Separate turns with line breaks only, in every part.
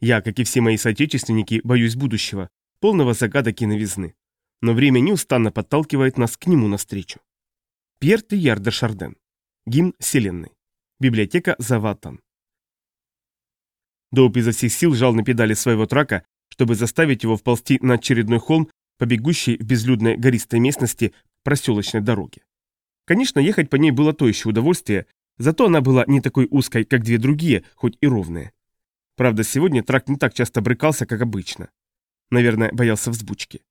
Я, как и все мои соотечественники, боюсь будущего, полного загадок и новизны. Но время неустанно подталкивает нас к нему навстречу. Пьер Тияр де Шарден. Гимн Вселенной. Библиотека Заватан. Доуп изо всех сил жал на педали своего трака, чтобы заставить его вползти на очередной холм, побегущей в безлюдной гористой местности проселочной дороги. Конечно, ехать по ней было то еще удовольствие, зато она была не такой узкой, как две другие, хоть и ровные. Правда, сегодня трак не так часто брыкался, как обычно. Наверное, боялся взбучки.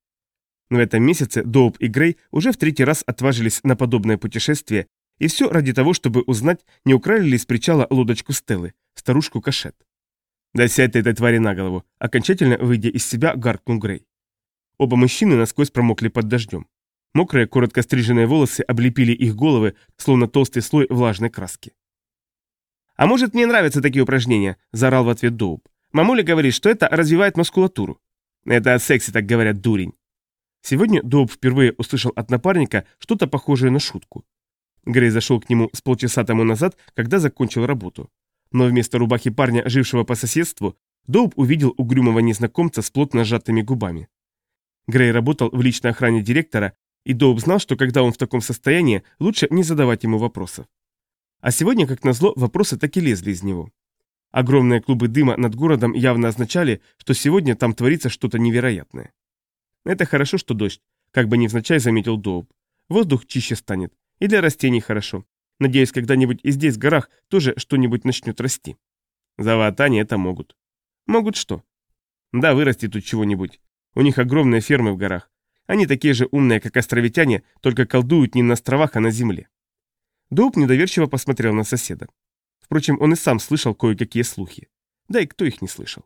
Но в этом месяце Доуп и Грей уже в третий раз отважились на подобное путешествие, и все ради того, чтобы узнать, не украли ли с причала лодочку Стеллы, старушку Кашет. «Да сядь ты этой твари на голову!» Окончательно выйдя из себя, гаркнул Грей. Оба мужчины насквозь промокли под дождем. Мокрые, коротко стриженные волосы облепили их головы, словно толстый слой влажной краски. «А может, мне нравятся такие упражнения?» – заорал в ответ Доуп. «Мамуля говорит, что это развивает мускулатуру». «Это о сексе так говорят, дурень». Сегодня Доуп впервые услышал от напарника что-то похожее на шутку. Грей зашел к нему с полчаса тому назад, когда закончил работу. Но вместо рубахи парня, жившего по соседству, Доуп увидел угрюмого незнакомца с плотно сжатыми губами. Грей работал в личной охране директора, и Доуп знал, что когда он в таком состоянии, лучше не задавать ему вопросов. А сегодня, как назло, вопросы так и лезли из него. Огромные клубы дыма над городом явно означали, что сегодня там творится что-то невероятное. Это хорошо, что дождь, как бы невзначай заметил Доуп. Воздух чище станет. И для растений хорошо. Надеюсь, когда-нибудь и здесь, в горах, тоже что-нибудь начнет расти. Заватане это могут. Могут что? Да, вырасти тут чего-нибудь. У них огромные фермы в горах. Они такие же умные, как островитяне, только колдуют не на островах, а на земле. Доуп недоверчиво посмотрел на соседа. Впрочем, он и сам слышал кое-какие слухи. Да и кто их не слышал?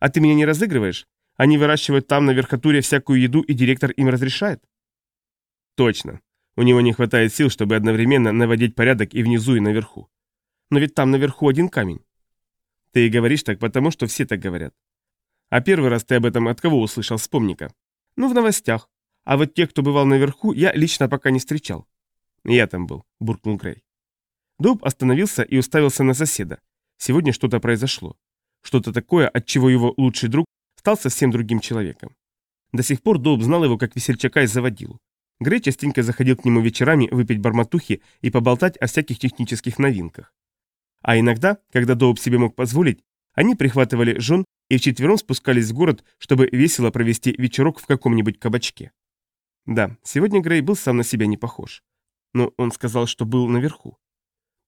А ты меня не разыгрываешь? Они выращивают там на верхотуре всякую еду, и директор им разрешает? Точно. У него не хватает сил, чтобы одновременно наводить порядок и внизу, и наверху. Но ведь там наверху один камень. Ты и говоришь так, потому что все так говорят. А первый раз ты об этом от кого услышал, вспомни-ка. Ну, в новостях. А вот тех, кто бывал наверху, я лично пока не встречал. Я там был, буркнул Грей. Дуб остановился и уставился на соседа. Сегодня что-то произошло. Что-то такое, от чего его лучший друг стал совсем другим человеком. До сих пор Доб знал его как весельчака и заводилу. Грей частенько заходил к нему вечерами выпить барматухи и поболтать о всяких технических новинках. А иногда, когда Доуп себе мог позволить, они прихватывали жен и вчетвером спускались в город, чтобы весело провести вечерок в каком-нибудь кабачке. Да, сегодня Грей был сам на себя не похож. Но он сказал, что был наверху.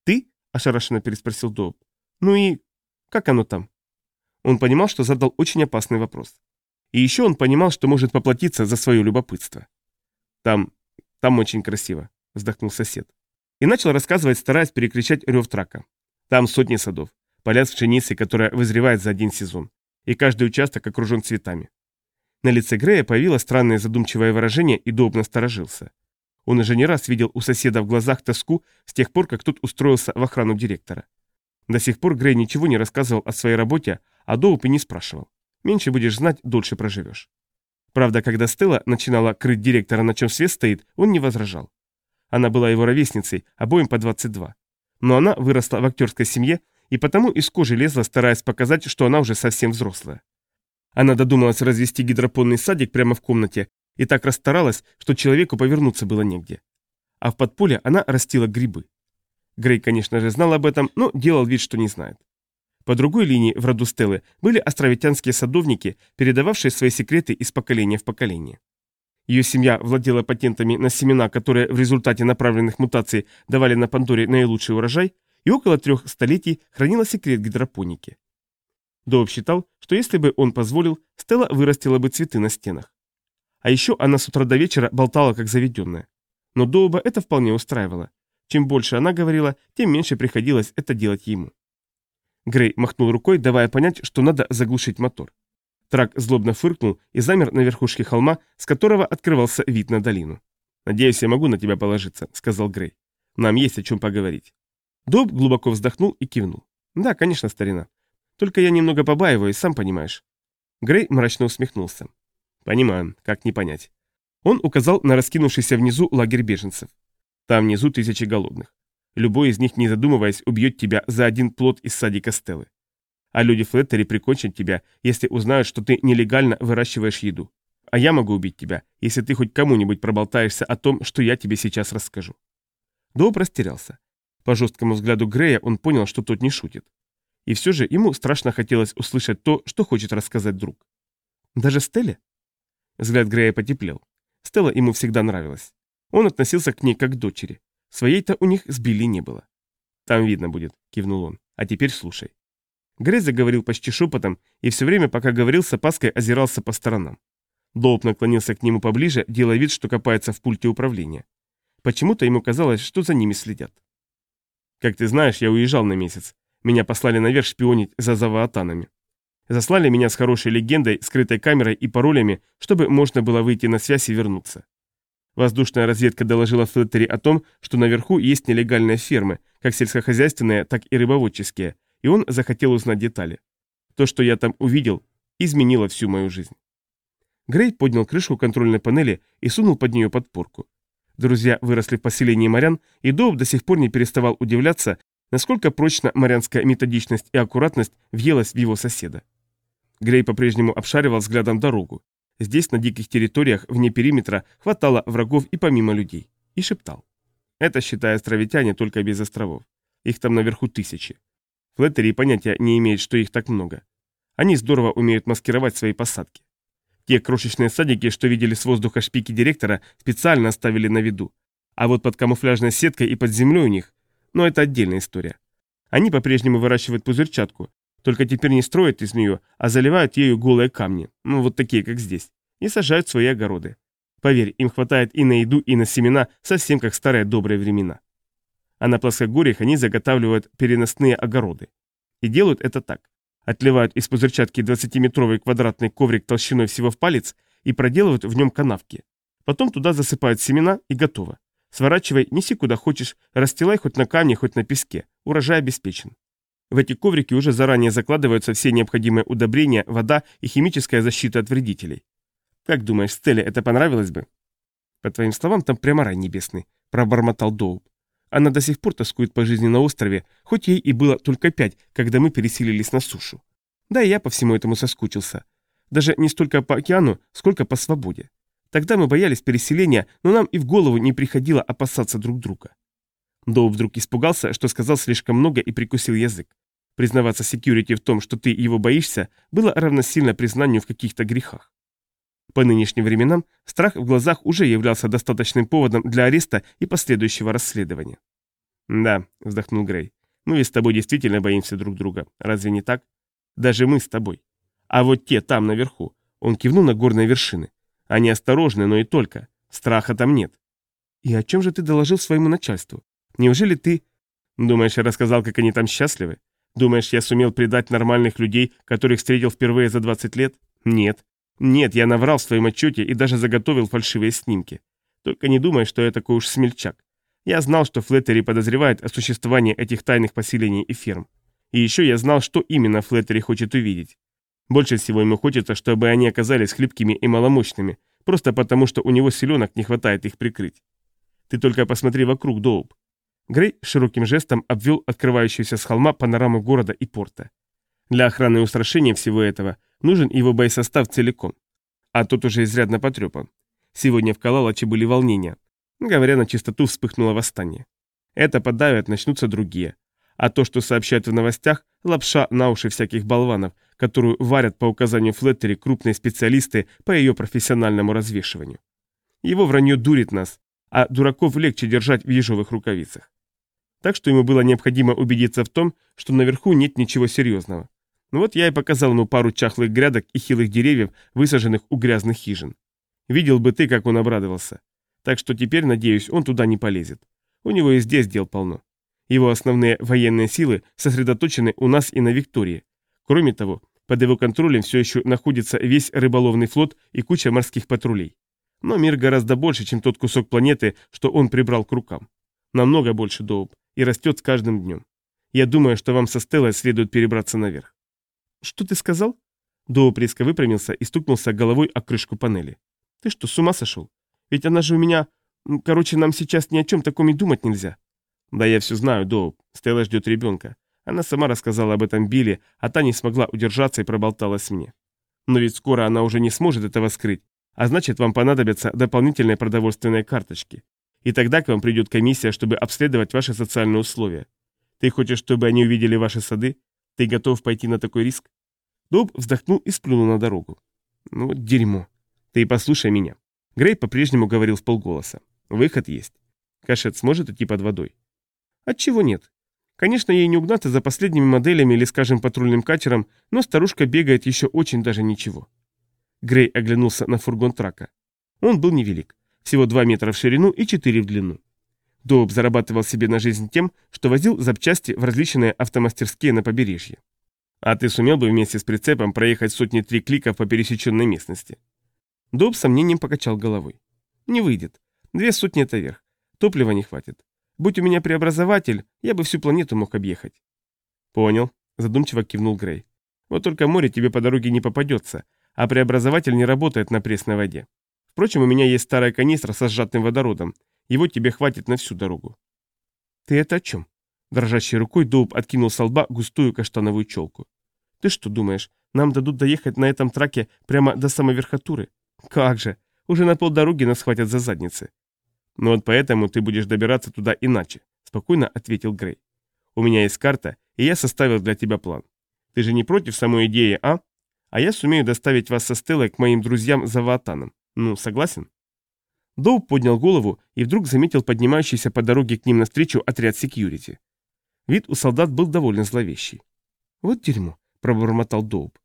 «Ты?» – ошарашенно переспросил Доуп. «Ну и как оно там?» Он понимал, что задал очень опасный вопрос. И еще он понимал, что может поплатиться за свое любопытство. «Там... там очень красиво», — вздохнул сосед. И начал рассказывать, стараясь перекричать рев трака. «Там сотни садов, поля с пшеницей, которая вызревает за один сезон, и каждый участок окружен цветами». На лице Грея появилось странное задумчивое выражение, и Доуп насторожился. Он уже не раз видел у соседа в глазах тоску с тех пор, как тот устроился в охрану директора. До сих пор Грей ничего не рассказывал о своей работе, а Доуп и не спрашивал. Меньше будешь знать, дольше проживешь. Правда, когда Стелла начинала крыть директора, на чем свет стоит, он не возражал. Она была его ровесницей, обоим по 22. Но она выросла в актерской семье и потому из кожи лезла, стараясь показать, что она уже совсем взрослая. Она додумалась развести гидропонный садик прямо в комнате и так расстаралась, что человеку повернуться было негде. А в подполе она растила грибы. Грей, конечно же, знал об этом, но делал вид, что не знает. По другой линии в роду Стеллы были островитянские садовники, передававшие свои секреты из поколения в поколение. Ее семья владела патентами на семена, которые в результате направленных мутаций давали на Пандоре наилучший урожай, и около трех столетий хранила секрет гидропоники. Доуп считал, что если бы он позволил, Стелла вырастила бы цветы на стенах. А еще она с утра до вечера болтала как заведенная. Но Доуба это вполне устраивало. Чем больше она говорила, тем меньше приходилось это делать ему. Грей махнул рукой, давая понять, что надо заглушить мотор. Трак злобно фыркнул и замер на верхушке холма, с которого открывался вид на долину. «Надеюсь, я могу на тебя положиться», — сказал Грей. «Нам есть о чем поговорить». Доб глубоко вздохнул и кивнул. «Да, конечно, старина. Только я немного побаиваюсь, сам понимаешь». Грей мрачно усмехнулся. «Понимаю, как не понять». Он указал на раскинувшийся внизу лагерь беженцев. Там внизу тысячи голодных. Любой из них, не задумываясь, убьет тебя за один плод из садика Стеллы. А люди Флеттери прикончат тебя, если узнают, что ты нелегально выращиваешь еду. А я могу убить тебя, если ты хоть кому-нибудь проболтаешься о том, что я тебе сейчас расскажу». Доуп растерялся. По жесткому взгляду Грея он понял, что тот не шутит. И все же ему страшно хотелось услышать то, что хочет рассказать друг. «Даже Стелле?» Взгляд Грея потеплел. Стелла ему всегда нравилась. Он относился к ней как к дочери. Своей-то у них с Билли не было. «Там видно будет», — кивнул он. «А теперь слушай». Грей заговорил почти шепотом, и все время, пока говорил, с опаской озирался по сторонам. Доуп наклонился к нему поближе, делая вид, что копается в пульте управления. Почему-то ему казалось, что за ними следят. «Как ты знаешь, я уезжал на месяц. Меня послали наверх шпионить за заваатанами. Заслали меня с хорошей легендой, скрытой камерой и паролями, чтобы можно было выйти на связь и вернуться. Воздушная разведка доложила Флеттери о том, что наверху есть нелегальные фермы, как сельскохозяйственные, так и рыбоводческие, и он захотел узнать детали. То, что я там увидел, изменило всю мою жизнь. Грей поднял крышку контрольной панели и сунул под нее подпорку. Друзья выросли в поселении морян, и Доуп до сих пор не переставал удивляться, насколько прочно морянская методичность и аккуратность въелась в его соседа. Грей по-прежнему обшаривал взглядом дорогу. Здесь, на диких территориях, вне периметра, хватало врагов и помимо людей. И шептал. Это, считая островитяне, только без островов. Их там наверху тысячи. Флеттери понятия не имеет, что их так много. Они здорово умеют маскировать свои посадки. Те крошечные садики, что видели с воздуха шпики директора, специально оставили на виду. А вот под камуфляжной сеткой и под землей у них но это отдельная история. Они по-прежнему выращивают пузырчатку, только теперь не строят из нее, а заливают ею голые камни, ну вот такие, как здесь, и сажают свои огороды. Поверь, им хватает и на еду, и на семена, совсем как старые добрые времена. А на плоскогорьях они заготавливают переносные огороды. И делают это так. Отливают из пузырчатки 20-метровый квадратный коврик толщиной всего в палец и проделывают в нем канавки. Потом туда засыпают семена и готово. Сворачивай, неси куда хочешь, расстилай хоть на камне, хоть на песке. Урожай обеспечен. В эти коврики уже заранее закладываются все необходимые удобрения, вода и химическая защита от вредителей. Как думаешь, Стелле это понравилось бы? По твоим словам, там прямо рай небесный, пробормотал Доуп. Она до сих пор тоскует по жизни на острове, хоть ей и было только пять, когда мы переселились на сушу. Да и я по всему этому соскучился. Даже не столько по океану, сколько по свободе. Тогда мы боялись переселения, но нам и в голову не приходило опасаться друг друга. Доу вдруг испугался, что сказал слишком много и прикусил язык. Признаваться секьюрити в том, что ты его боишься, было равносильно признанию в каких-то грехах. По нынешним временам страх в глазах уже являлся достаточным поводом для ареста и последующего расследования. «Да», — вздохнул Грей, — «мы ведь с тобой действительно боимся друг друга, разве не так? Даже мы с тобой. А вот те там наверху», — он кивнул на горные вершины, они осторожны, но и только. Страха там нет. И о чем же ты доложил своему начальству? Неужели ты... Думаешь, я рассказал, как они там счастливы? Думаешь, я сумел предать нормальных людей, которых встретил впервые за 20 лет? Нет. Нет, я наврал в своем отчете и даже заготовил фальшивые снимки. Только не думай, что я такой уж смельчак. Я знал, что Флеттери подозревает о существовании этих тайных поселений и ферм. И еще я знал, что именно Флеттери хочет увидеть. Больше всего ему хочется, чтобы они оказались хлипкими и маломощными, просто потому что у него силенок не хватает их прикрыть. Ты только посмотри вокруг, Доуп. Грей широким жестом обвел открывающуюся с холма панораму города и порта. Для охраны и устрашения всего этого нужен его боесостав целиком. А тот уже изрядно потрепан. Сегодня в Калалаче были волнения. Говоря на чистоту, вспыхнуло восстание. Это подавят, начнутся другие. А то, что сообщают в новостях, лапша на уши всяких болванов, которую варят по указанию Флеттери крупные специалисты по ее профессиональному развешиванию. Его вранье дурит нас, а дураков легче держать в ежовых рукавицах. Так что ему было необходимо убедиться в том, что наверху нет ничего серьезного. Ну вот я и показал ему пару чахлых грядок и хилых деревьев, высаженных у грязных хижин. Видел бы ты, как он обрадовался. Так что теперь, надеюсь, он туда не полезет. У него и здесь дел полно. Его основные военные силы сосредоточены у нас и на Виктории. Кроме того, под его контролем все еще находится весь рыболовный флот и куча морских патрулей. Но мир гораздо больше, чем тот кусок планеты, что он прибрал к рукам. Намного больше, Доуп, и растет с каждым днем. Я думаю, что вам со Стеллой следует перебраться наверх. Что ты сказал? Доуп резко выпрямился и стукнулся головой о крышку панели. Ты что, с ума сошел? Ведь она же у меня... Короче, нам сейчас ни о чем таком и думать нельзя. Да я все знаю, Доуп. Стелла ждет ребенка. Она сама рассказала об этом Билли, а та не смогла удержаться и проболталась мне. Но ведь скоро она уже не сможет этого скрыть, а значит, вам понадобятся дополнительные продовольственные карточки. И тогда к вам придет комиссия, чтобы обследовать ваши социальные условия. Ты хочешь, чтобы они увидели ваши сады? Ты готов пойти на такой риск? Доб вздохнул и сплюнул на дорогу. Ну, дерьмо. Ты послушай меня. Грей по-прежнему говорил в полголоса. Выход есть. Кашет сможет идти под водой? Отчего нет? Конечно, ей не угнаться за последними моделями или, скажем, патрульным катером, но старушка бегает еще очень даже ничего. Грей оглянулся на фургон трака. Он был невелик, всего 2 метра в ширину и 4 в длину. Доуп зарабатывал себе на жизнь тем, что возил запчасти в различные автомастерские на побережье. А ты сумел бы вместе с прицепом проехать сотни-три кликов по пересеченной местности? Доуп сомнением покачал головой. Не выйдет. Две сотни это верх. Топлива не хватит. Будь у меня преобразователь, я бы всю планету мог объехать. Понял, задумчиво кивнул Грей. Вот только море тебе по дороге не попадется, а преобразователь не работает на пресной воде. Впрочем, у меня есть старая канистра со сжатым водородом. Его тебе хватит на всю дорогу. Ты это о чем? Дрожащей рукой Доуп откинул со лба густую каштановую челку. Ты что думаешь, нам дадут доехать на этом траке прямо до самой верхотуры? Как же, уже на полдороги нас хватят за задницы. Но вот поэтому ты будешь добираться туда иначе, спокойно ответил Грей. У меня есть карта, и я составил для тебя план. Ты же не против самой идеи, а? а я сумею доставить вас со Стеллой к моим друзьям за Ваатаном. Ну, согласен?» Доу поднял голову и вдруг заметил поднимающийся по дороге к ним навстречу отряд секьюрити. Вид у солдат был довольно зловещий. «Вот дерьмо», — пробормотал Доуп.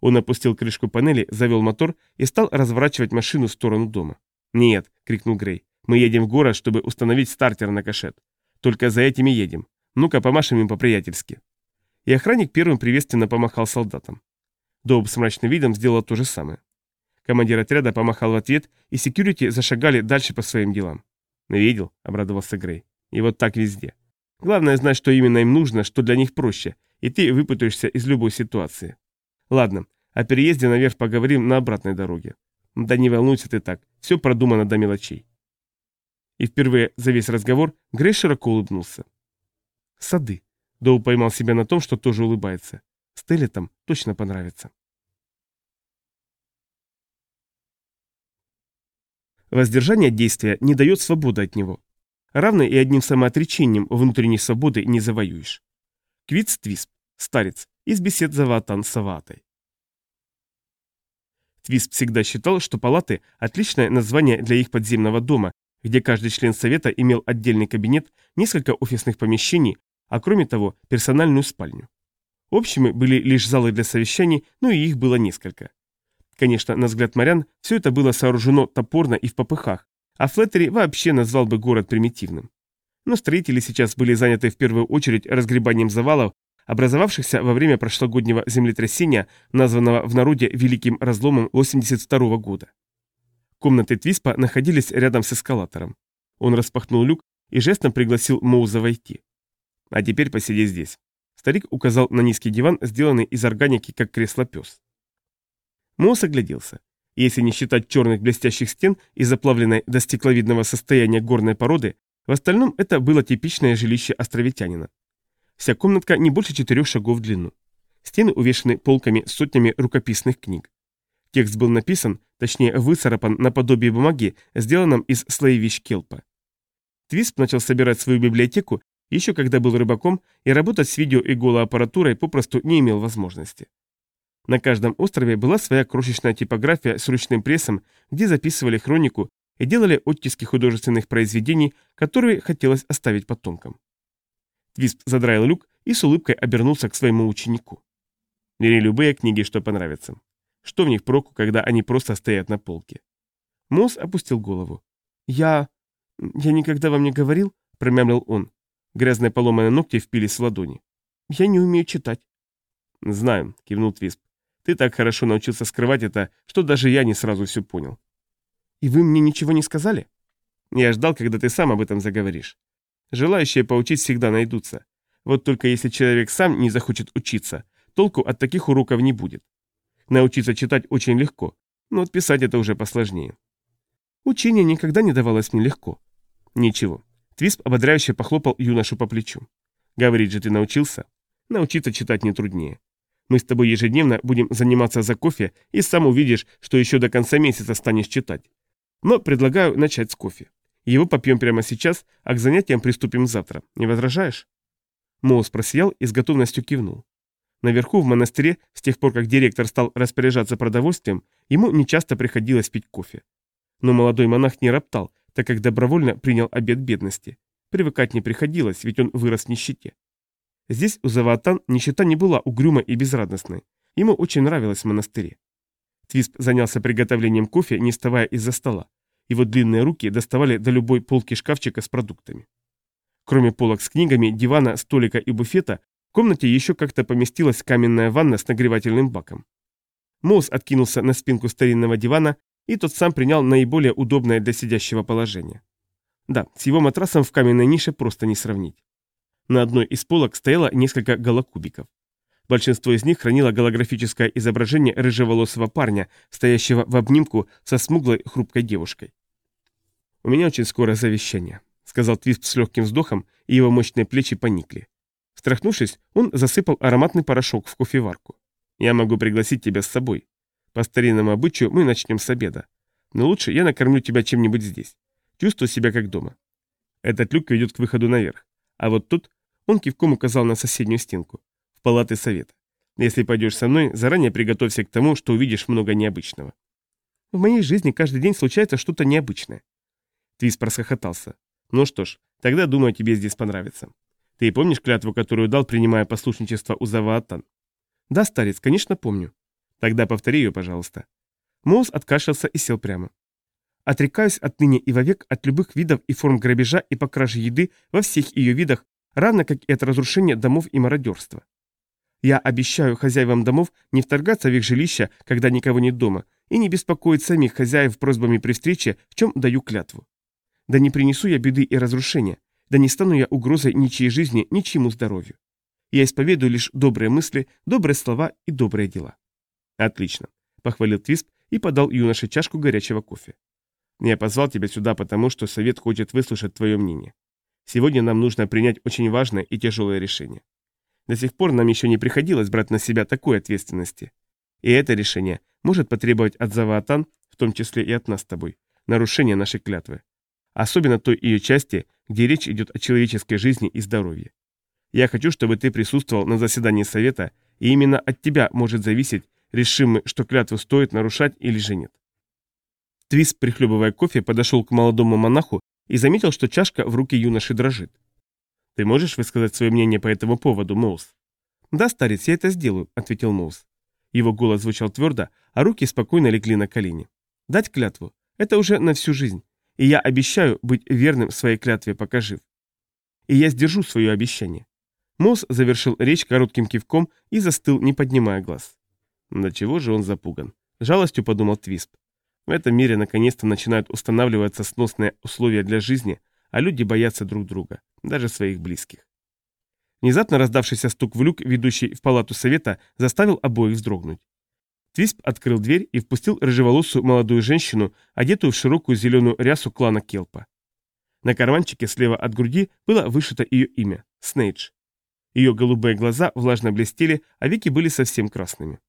Он опустил крышку панели, завел мотор и стал разворачивать машину в сторону дома. «Нет», — крикнул Грей, — «мы едем в город, чтобы установить стартер на кашет. Только за этими едем. Ну-ка, помашем им по-приятельски». И охранник первым приветственно помахал солдатам. Доуб с мрачным видом сделал то же самое. Командир отряда помахал в ответ, и секьюрити зашагали дальше по своим делам. «Видел?» — обрадовался Грей. «И вот так везде. Главное знать, что именно им нужно, что для них проще, и ты выпутаешься из любой ситуации. Ладно, о переезде наверх поговорим на обратной дороге. Да не волнуйся ты так, все продумано до мелочей». И впервые за весь разговор Грей широко улыбнулся. «Сады». Доу поймал себя на том, что тоже улыбается. Стелле там точно понравится. Воздержание действия не дает свободы от него. Равно и одним самоотречением внутренней свободы не завоюешь. Квиц Твисп, старец, из бесед за Ватан Саватой. Твисп всегда считал, что палаты – отличное название для их подземного дома, где каждый член совета имел отдельный кабинет, несколько офисных помещений, а кроме того персональную спальню. Общими были лишь залы для совещаний, но и их было несколько. Конечно, на взгляд морян, все это было сооружено топорно и в попыхах, а Флеттери вообще назвал бы город примитивным. Но строители сейчас были заняты в первую очередь разгребанием завалов, образовавшихся во время прошлогоднего землетрясения, названного в народе Великим разломом 82 года. Комнаты Твиспа находились рядом с эскалатором. Он распахнул люк и жестом пригласил Моуза войти. «А теперь посиди здесь. Старик указал на низкий диван, сделанный из органики, как кресло-пес. Моус огляделся. Если не считать черных блестящих стен и заплавленной до стекловидного состояния горной породы, в остальном это было типичное жилище островитянина. Вся комнатка не больше четырех шагов в длину. Стены увешаны полками с сотнями рукописных книг. Текст был написан, точнее выцарапан наподобие бумаги, сделанном из слоевищ келпа. Твисп начал собирать свою библиотеку еще когда был рыбаком и работать с видео и голоаппаратурой попросту не имел возможности. На каждом острове была своя крошечная типография с ручным прессом, где записывали хронику и делали оттиски художественных произведений, которые хотелось оставить потомкам. Твисп задраил люк и с улыбкой обернулся к своему ученику. Бери любые книги, что понравятся. Что в них проку, когда они просто стоят на полке? Мосс опустил голову. «Я... я никогда вам не говорил?» – промямлил он. Грязные поломанные ногти впились в ладони. «Я не умею читать». «Знаю», — кивнул Твисп. «Ты так хорошо научился скрывать это, что даже я не сразу все понял». «И вы мне ничего не сказали?» «Я ждал, когда ты сам об этом заговоришь. Желающие поучить всегда найдутся. Вот только если человек сам не захочет учиться, толку от таких уроков не будет. Научиться читать очень легко, но отписать это уже посложнее». «Учение никогда не давалось мне легко». «Ничего, Твисп ободряюще похлопал юношу по плечу. «Говорить же ты научился. Научиться читать не труднее. Мы с тобой ежедневно будем заниматься за кофе, и сам увидишь, что еще до конца месяца станешь читать. Но предлагаю начать с кофе. Его попьем прямо сейчас, а к занятиям приступим завтра. Не возражаешь?» Моус просиял и с готовностью кивнул. Наверху в монастыре, с тех пор, как директор стал распоряжаться продовольствием, ему нечасто приходилось пить кофе. Но молодой монах не роптал, так как добровольно принял обет бедности. Привыкать не приходилось, ведь он вырос в нищете. Здесь у Заватан нищета не была угрюмой и безрадостной. Ему очень нравилось в монастыре. Твисп занялся приготовлением кофе, не вставая из-за стола. Его длинные руки доставали до любой полки шкафчика с продуктами. Кроме полок с книгами, дивана, столика и буфета, в комнате еще как-то поместилась каменная ванна с нагревательным баком. Моус откинулся на спинку старинного дивана, и тот сам принял наиболее удобное для сидящего положение. Да, с его матрасом в каменной нише просто не сравнить. На одной из полок стояло несколько голокубиков. Большинство из них хранило голографическое изображение рыжеволосого парня, стоящего в обнимку со смуглой хрупкой девушкой. «У меня очень скоро завещание», — сказал Твист с легким вздохом, и его мощные плечи поникли. Встряхнувшись, он засыпал ароматный порошок в кофеварку. «Я могу пригласить тебя с собой. По старинному обычаю мы начнем с обеда. Но лучше я накормлю тебя чем-нибудь здесь. Чувствую себя как дома. Этот люк ведет к выходу наверх. А вот тут он кивком указал на соседнюю стенку. В палаты совета. Если пойдешь со мной, заранее приготовься к тому, что увидишь много необычного. В моей жизни каждый день случается что-то необычное. Твис просхохотался. Ну что ж, тогда, думаю, тебе здесь понравится. Ты помнишь клятву, которую дал, принимая послушничество у Заваатан? Да, старец, конечно, помню. Тогда повтори ее, пожалуйста. Моус откашлялся и сел прямо. Отрекаюсь отныне и вовек от любых видов и форм грабежа и по краже еды во всех ее видах, равно как и от разрушения домов и мародерства. Я обещаю хозяевам домов не вторгаться в их жилища, когда никого нет дома, и не беспокоить самих хозяев просьбами при встрече, в чем даю клятву. Да не принесу я беды и разрушения, да не стану я угрозой ничьей жизни, ничьему здоровью. Я исповедую лишь добрые мысли, добрые слова и добрые дела. Отлично, похвалил Твисп и подал юноше чашку горячего кофе. Я позвал тебя сюда, потому что совет хочет выслушать твое мнение. Сегодня нам нужно принять очень важное и тяжелое решение. До сих пор нам еще не приходилось брать на себя такой ответственности. И это решение может потребовать от Заваатан, в том числе и от нас с тобой, нарушения нашей клятвы особенно той ее части, где речь идет о человеческой жизни и здоровье. Я хочу, чтобы ты присутствовал на заседании совета, и именно от тебя может зависеть, решим мы, что клятву стоит нарушать или же нет. Твис, прихлебывая кофе, подошел к молодому монаху и заметил, что чашка в руке юноши дрожит. «Ты можешь высказать свое мнение по этому поводу, Моус?» «Да, старец, я это сделаю», — ответил Моус. Его голос звучал твердо, а руки спокойно легли на колени. «Дать клятву — это уже на всю жизнь и я обещаю быть верным своей клятве, пока жив. И я сдержу свое обещание. Мосс завершил речь коротким кивком и застыл, не поднимая глаз. До чего же он запуган? Жалостью подумал Твисп. В этом мире наконец-то начинают устанавливаться сносные условия для жизни, а люди боятся друг друга, даже своих близких. Внезапно раздавшийся стук в люк, ведущий в палату совета, заставил обоих вздрогнуть. Твисп открыл дверь и впустил рыжеволосую молодую женщину, одетую в широкую зеленую рясу клана Келпа. На карманчике слева от груди было вышито ее имя – Снейдж. Ее голубые глаза влажно блестели, а веки были совсем красными.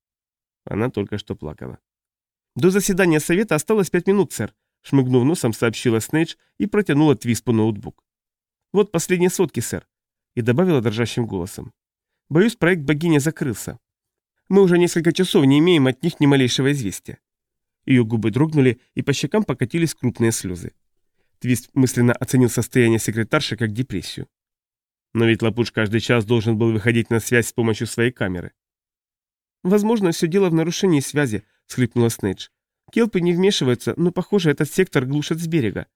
Она только что плакала. «До заседания совета осталось пять минут, сэр», – шмыгнув носом, сообщила Снейдж и протянула Твиспу ноутбук. «Вот последние сотки, сэр», – и добавила дрожащим голосом. «Боюсь, проект богини закрылся. Мы уже несколько часов не имеем от них ни малейшего известия». Ее губы дрогнули, и по щекам покатились крупные слезы. Твист мысленно оценил состояние секретарши как депрессию. Но ведь Лапуш каждый час должен был выходить на связь с помощью своей камеры. «Возможно, все дело в нарушении связи», — схлипнула Снейдж. «Келпы не вмешиваются, но, похоже, этот сектор глушит с берега.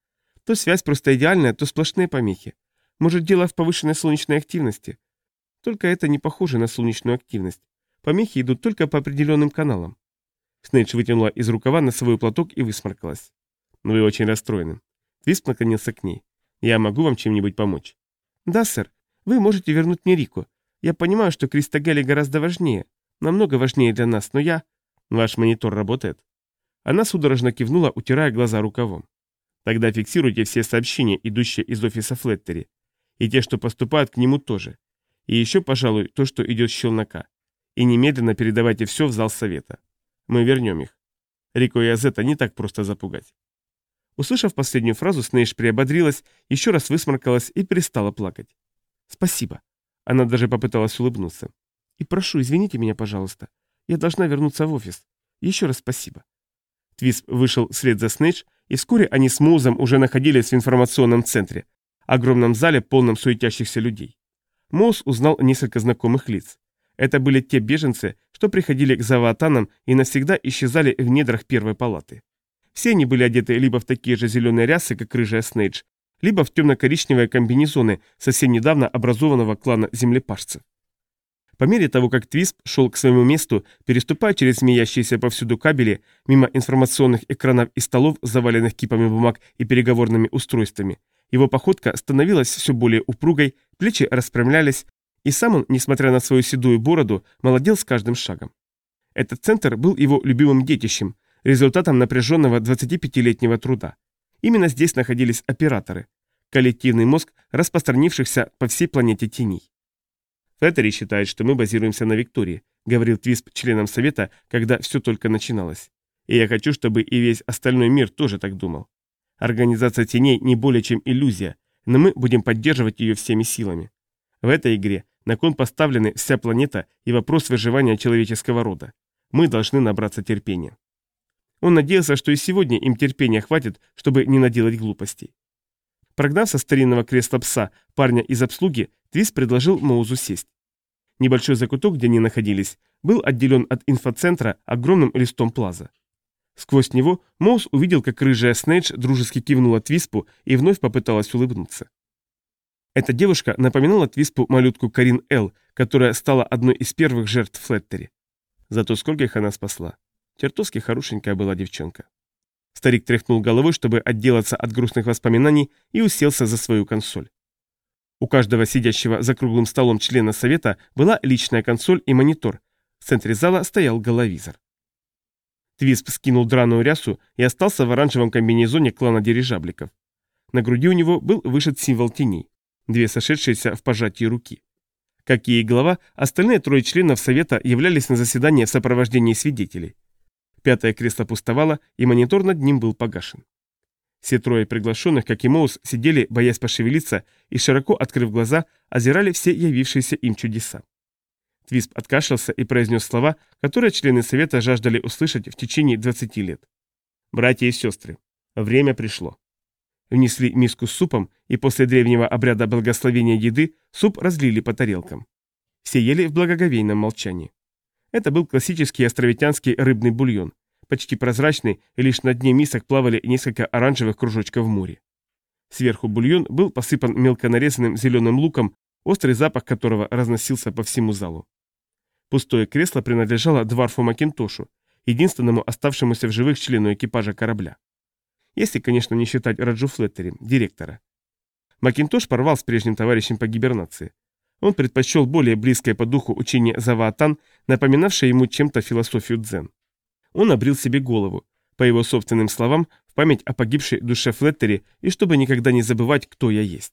То связь просто идеальная, то сплошные помехи. Может, дело в повышенной солнечной активности. Только это не похоже на солнечную активность. Помехи идут только по определенным каналам. Снейдж вытянула из рукава носовой платок и высморкалась. «Вы очень расстроены». Твист наклонился к ней. «Я могу вам чем-нибудь помочь?» «Да, сэр. Вы можете вернуть мне Рику. Я понимаю, что Кристогели гораздо важнее. Намного важнее для нас, но я...» «Ваш монитор работает?» Она судорожно кивнула, утирая глаза рукавом. «Тогда фиксируйте все сообщения, идущие из офиса Флеттери. И те, что поступают к нему тоже. И еще, пожалуй, то, что идет с челнока. И немедленно передавайте все в зал совета. Мы вернем их. Рико и Азета не так просто запугать. Услышав последнюю фразу, Снейш приободрилась, еще раз высморкалась и перестала плакать. «Спасибо». Она даже попыталась улыбнуться. «И прошу, извините меня, пожалуйста. Я должна вернуться в офис. Еще раз спасибо». Твисп вышел вслед за Снейдж, и вскоре они с Моузом уже находились в информационном центре, огромном зале, полном суетящихся людей. Моуз узнал несколько знакомых лиц. Это были те беженцы, что приходили к Заваатанам и навсегда исчезали в недрах первой палаты. Все они были одеты либо в такие же зеленые рясы, как рыжая Снейдж, либо в темно-коричневые комбинезоны совсем недавно образованного клана землепашцев. По мере того, как Твисп шел к своему месту, переступая через змеящиеся повсюду кабели, мимо информационных экранов и столов, заваленных кипами бумаг и переговорными устройствами, его походка становилась все более упругой, плечи распрямлялись, и сам он, несмотря на свою седую бороду, молодел с каждым шагом. Этот центр был его любимым детищем, результатом напряженного 25-летнего труда. Именно здесь находились операторы, коллективный мозг, распространившихся по всей планете теней. Феттери считает, что мы базируемся на Виктории, говорил Твисп членам совета, когда все только начиналось. И я хочу, чтобы и весь остальной мир тоже так думал. Организация теней не более чем иллюзия, но мы будем поддерживать ее всеми силами. В этой игре на кон поставлены вся планета и вопрос выживания человеческого рода. Мы должны набраться терпения. Он надеялся, что и сегодня им терпения хватит, чтобы не наделать глупостей. Прогнав со старинного кресла пса парня из обслуги, Твис предложил Моузу сесть. Небольшой закуток, где они находились, был отделен от инфоцентра огромным листом плаза. Сквозь него Моус увидел, как рыжая Снейдж дружески кивнула Твиспу и вновь попыталась улыбнуться. Эта девушка напоминала Твиспу малютку Карин Эл, которая стала одной из первых жертв Флеттери. Зато сколько их она спасла. Чертовски хорошенькая была девчонка. Старик тряхнул головой, чтобы отделаться от грустных воспоминаний, и уселся за свою консоль. У каждого сидящего за круглым столом члена совета была личная консоль и монитор. В центре зала стоял головизор. Твисп скинул драную рясу и остался в оранжевом комбинезоне клана дирижабликов. На груди у него был вышит символ теней, две сошедшиеся в пожатии руки. Как и глава, остальные трое членов совета являлись на заседании в сопровождении свидетелей. Пятое кресло пустовало, и монитор над ним был погашен. Все трое приглашенных, как и Моус, сидели, боясь пошевелиться, и, широко открыв глаза, озирали все явившиеся им чудеса. Твисп откашлялся и произнес слова, которые члены совета жаждали услышать в течение 20 лет. «Братья и сестры, время пришло». Внесли миску с супом, и после древнего обряда благословения еды суп разлили по тарелкам. Все ели в благоговейном молчании. Это был классический островитянский рыбный бульон, почти прозрачный, и лишь на дне мисок плавали несколько оранжевых кружочков море. Сверху бульон был посыпан мелко нарезанным зеленым луком, острый запах которого разносился по всему залу. Пустое кресло принадлежало Дварфу Макинтошу, единственному оставшемуся в живых члену экипажа корабля. Если, конечно, не считать Раджу Флеттери, директора. Макинтош порвал с прежним товарищем по гибернации. Он предпочел более близкое по духу учение Заваатан, напоминавшее ему чем-то философию дзен. Он обрил себе голову, по его собственным словам, в память о погибшей душе Флеттери и чтобы никогда не забывать, кто я есть.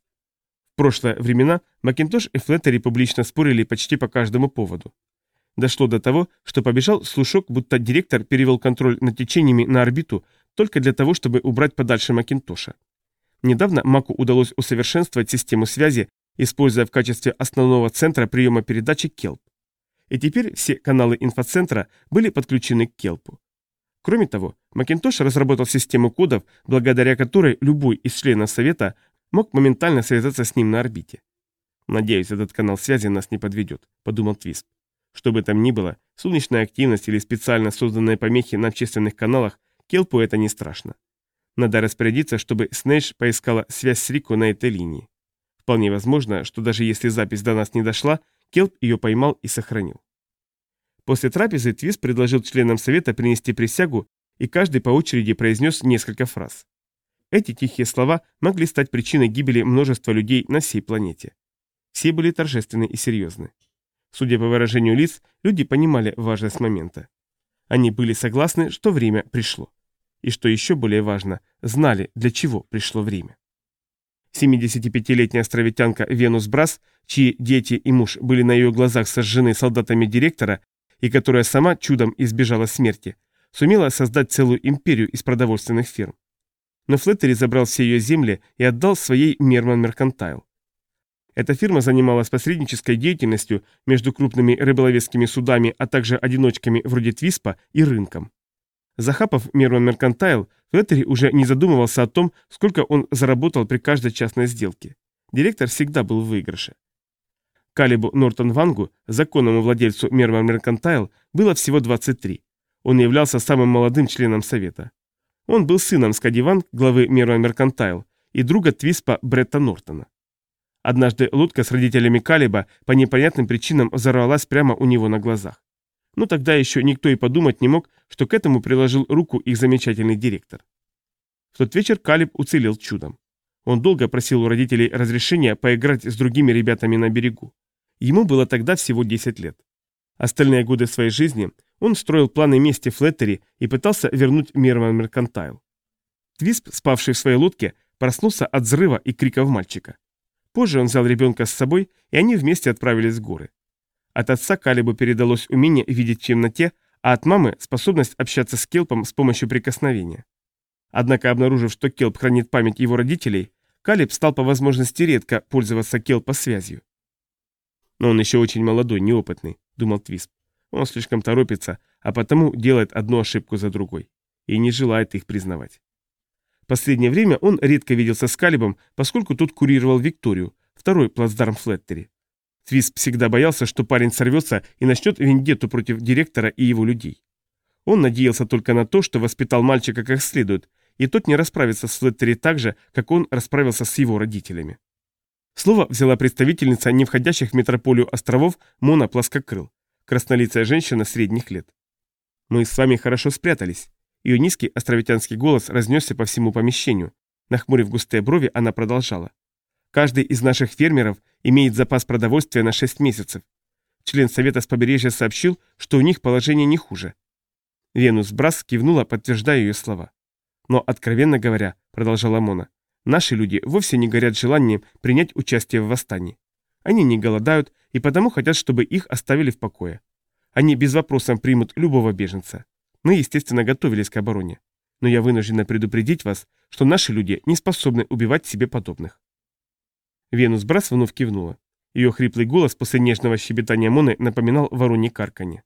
В прошлые времена Макинтош и Флеттери публично спорили почти по каждому поводу. Дошло до того, что побежал слушок, будто директор перевел контроль над течениями на орбиту только для того, чтобы убрать подальше Макинтоша. Недавно Маку удалось усовершенствовать систему связи, используя в качестве основного центра приема передачи Келп. И теперь все каналы инфоцентра были подключены к Келпу. Кроме того, Макинтош разработал систему кодов, благодаря которой любой из членов Совета мог моментально связаться с ним на орбите. «Надеюсь, этот канал связи нас не подведет», — подумал Твисп. Что бы там ни было, солнечная активность или специально созданные помехи на общественных каналах, Келпу это не страшно. Надо распорядиться, чтобы Снейдж поискала связь с Рико на этой линии. Вполне возможно, что даже если запись до нас не дошла, Келп ее поймал и сохранил. После трапезы Твис предложил членам совета принести присягу, и каждый по очереди произнес несколько фраз. Эти тихие слова могли стать причиной гибели множества людей на всей планете. Все были торжественны и серьезны. Судя по выражению лиц, люди понимали важность момента. Они были согласны, что время пришло. И что еще более важно, знали, для чего пришло время. 75-летняя островитянка Венус Брас, чьи дети и муж были на ее глазах сожжены солдатами директора и которая сама чудом избежала смерти, сумела создать целую империю из продовольственных фирм. Но Флеттери забрал все ее земли и отдал своей Мерман Меркантайл. Эта фирма занималась посреднической деятельностью между крупными рыболовецкими судами, а также одиночками вроде Твиспа и рынком. Захапав Мерман Меркантайл, Флеттери уже не задумывался о том, сколько он заработал при каждой частной сделке. Директор всегда был в выигрыше. Калибу Нортон Вангу, законному владельцу Мерман Меркантайл, было всего 23. Он являлся самым молодым членом совета. Он был сыном Скади Ванг, главы Мерман Меркантайл, и друга Твиспа Бретта Нортона. Однажды лодка с родителями Калиба по непонятным причинам взорвалась прямо у него на глазах. Но тогда еще никто и подумать не мог, что к этому приложил руку их замечательный директор. В тот вечер Калиб уцелел чудом. Он долго просил у родителей разрешения поиграть с другими ребятами на берегу. Ему было тогда всего 10 лет. Остальные годы своей жизни он строил планы мести Флеттери и пытался вернуть Мерман Меркантайл. Твисп, спавший в своей лодке, проснулся от взрыва и криков мальчика. Позже он взял ребенка с собой, и они вместе отправились в горы. От отца Калибу передалось умение видеть в темноте, а от мамы – способность общаться с Келпом с помощью прикосновения. Однако, обнаружив, что Келп хранит память его родителей, Калиб стал по возможности редко пользоваться Келпа связью. Но он еще очень молодой, неопытный, думал Твисп. Он слишком торопится, а потому делает одну ошибку за другой. И не желает их признавать. Последнее время он редко виделся с Калибом, поскольку тот курировал Викторию, второй плацдарм Флеттери. Твисп всегда боялся, что парень сорвется и начнет вендетту против директора и его людей. Он надеялся только на то, что воспитал мальчика как следует, и тот не расправится с Флеттери так же, как он расправился с его родителями. Слово взяла представительница не входящих в метрополию островов Мона Плоскокрыл, краснолицая женщина средних лет. «Мы с вами хорошо спрятались». Ее низкий островитянский голос разнесся по всему помещению. Нахмурив густые брови, она продолжала. «Каждый из наших фермеров имеет запас продовольствия на 6 месяцев. Член совета с побережья сообщил, что у них положение не хуже. Венус Брас кивнула, подтверждая ее слова. Но, откровенно говоря, продолжала Мона, наши люди вовсе не горят желанием принять участие в восстании. Они не голодают и потому хотят, чтобы их оставили в покое. Они без вопросов примут любого беженца. Мы, естественно, готовились к обороне. Но я вынуждена предупредить вас, что наши люди не способны убивать себе подобных. Венус Брас вновь кивнула. Ее хриплый голос после нежного щебетания Моны напоминал воронье карканье.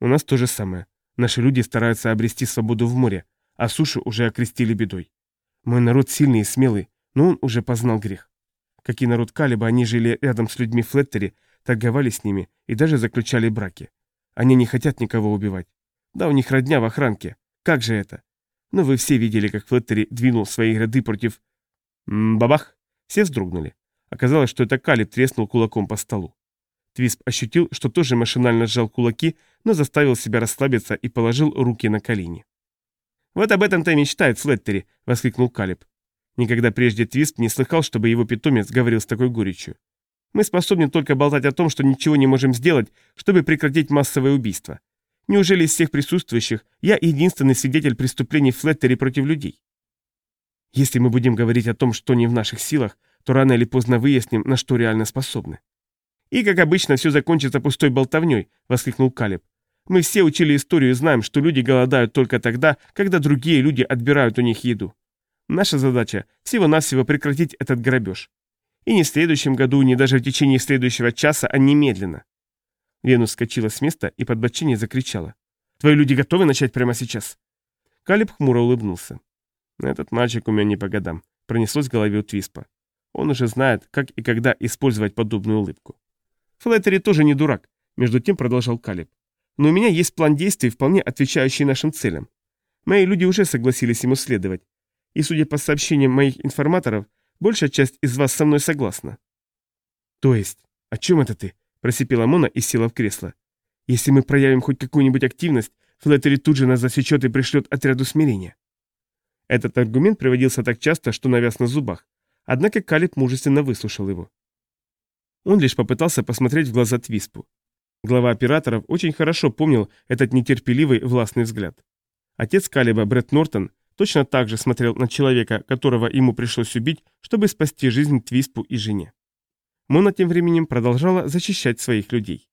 «У нас то же самое. Наши люди стараются обрести свободу в море, а сушу уже окрестили бедой. Мой народ сильный и смелый, но он уже познал грех. Как и народ Калиба, они жили рядом с людьми Флеттери, торговали с ними и даже заключали браки. Они не хотят никого убивать. Да, у них родня в охранке. Как же это? Но вы все видели, как Флеттери двинул свои ряды против... М -м, бабах! Все вздрогнули. Оказалось, что это Калиб треснул кулаком по столу. Твисп ощутил, что тоже машинально сжал кулаки, но заставил себя расслабиться и положил руки на колени. «Вот об этом-то и мечтает Флеттери!» — воскликнул Калиб. Никогда прежде Твисп не слыхал, чтобы его питомец говорил с такой горечью. «Мы способны только болтать о том, что ничего не можем сделать, чтобы прекратить массовое убийство. Неужели из всех присутствующих я единственный свидетель преступлений Флеттери против людей? Если мы будем говорить о том, что не в наших силах, то рано или поздно выясним, на что реально способны. «И, как обычно, все закончится пустой болтовней», — воскликнул Калиб. «Мы все учили историю и знаем, что люди голодают только тогда, когда другие люди отбирают у них еду. Наша задача — всего-навсего прекратить этот грабеж. И не в следующем году, не даже в течение следующего часа, а немедленно». Венус скочила с места и под бочине закричала. «Твои люди готовы начать прямо сейчас?» Калиб хмуро улыбнулся. «Этот мальчик у меня не по годам», — пронеслось в голове у Твиспа. Он уже знает, как и когда использовать подобную улыбку. Флеттери тоже не дурак, между тем продолжал Калиб. Но у меня есть план действий, вполне отвечающий нашим целям. Мои люди уже согласились ему следовать. И, судя по сообщениям моих информаторов, большая часть из вас со мной согласна. То есть, о чем это ты? Просипела Мона и села в кресло. Если мы проявим хоть какую-нибудь активность, Флеттери тут же нас засечет и пришлет отряду смирения. Этот аргумент приводился так часто, что навяз на зубах. Однако Калиб мужественно выслушал его. Он лишь попытался посмотреть в глаза Твиспу. Глава операторов очень хорошо помнил этот нетерпеливый властный взгляд. Отец Калиба, Брэд Нортон, точно так же смотрел на человека, которого ему пришлось убить, чтобы спасти жизнь Твиспу и жене. Мона тем временем продолжала защищать своих людей.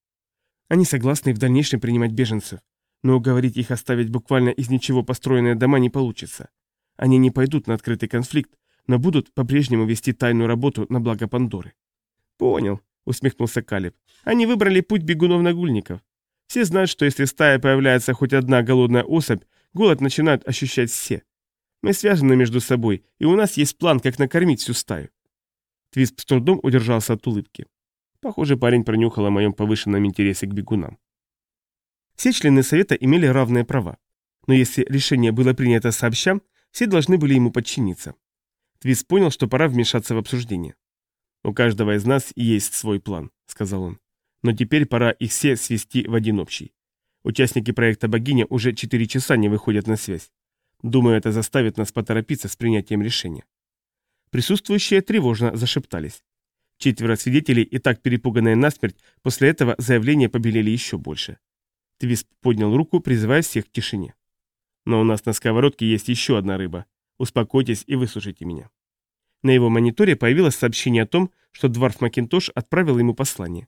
Они согласны в дальнейшем принимать беженцев, но уговорить их оставить буквально из ничего построенные дома не получится. Они не пойдут на открытый конфликт, но будут по-прежнему вести тайную работу на благо Пандоры. «Понял», — усмехнулся Калиб. «Они выбрали путь бегунов-нагульников. Все знают, что если в стае появляется хоть одна голодная особь, голод начинают ощущать все. Мы связаны между собой, и у нас есть план, как накормить всю стаю. Твисп с трудом удержался от улыбки. Похоже, парень пронюхал о моем повышенном интересе к бегунам. Все члены совета имели равные права. Но если решение было принято сообща, все должны были ему подчиниться. Твис понял, что пора вмешаться в обсуждение. «У каждого из нас есть свой план», — сказал он. «Но теперь пора их все свести в один общий. Участники проекта «Богиня» уже 4 часа не выходят на связь. Думаю, это заставит нас поторопиться с принятием решения. Присутствующие тревожно зашептались. Четверо свидетелей, и так перепуганные насмерть, после этого заявления побелели еще больше. Твисп поднял руку, призывая всех к тишине. «Но у нас на сковородке есть еще одна рыба. Успокойтесь и выслушайте меня». На его мониторе появилось сообщение о том, что Дварф Макинтош отправил ему послание.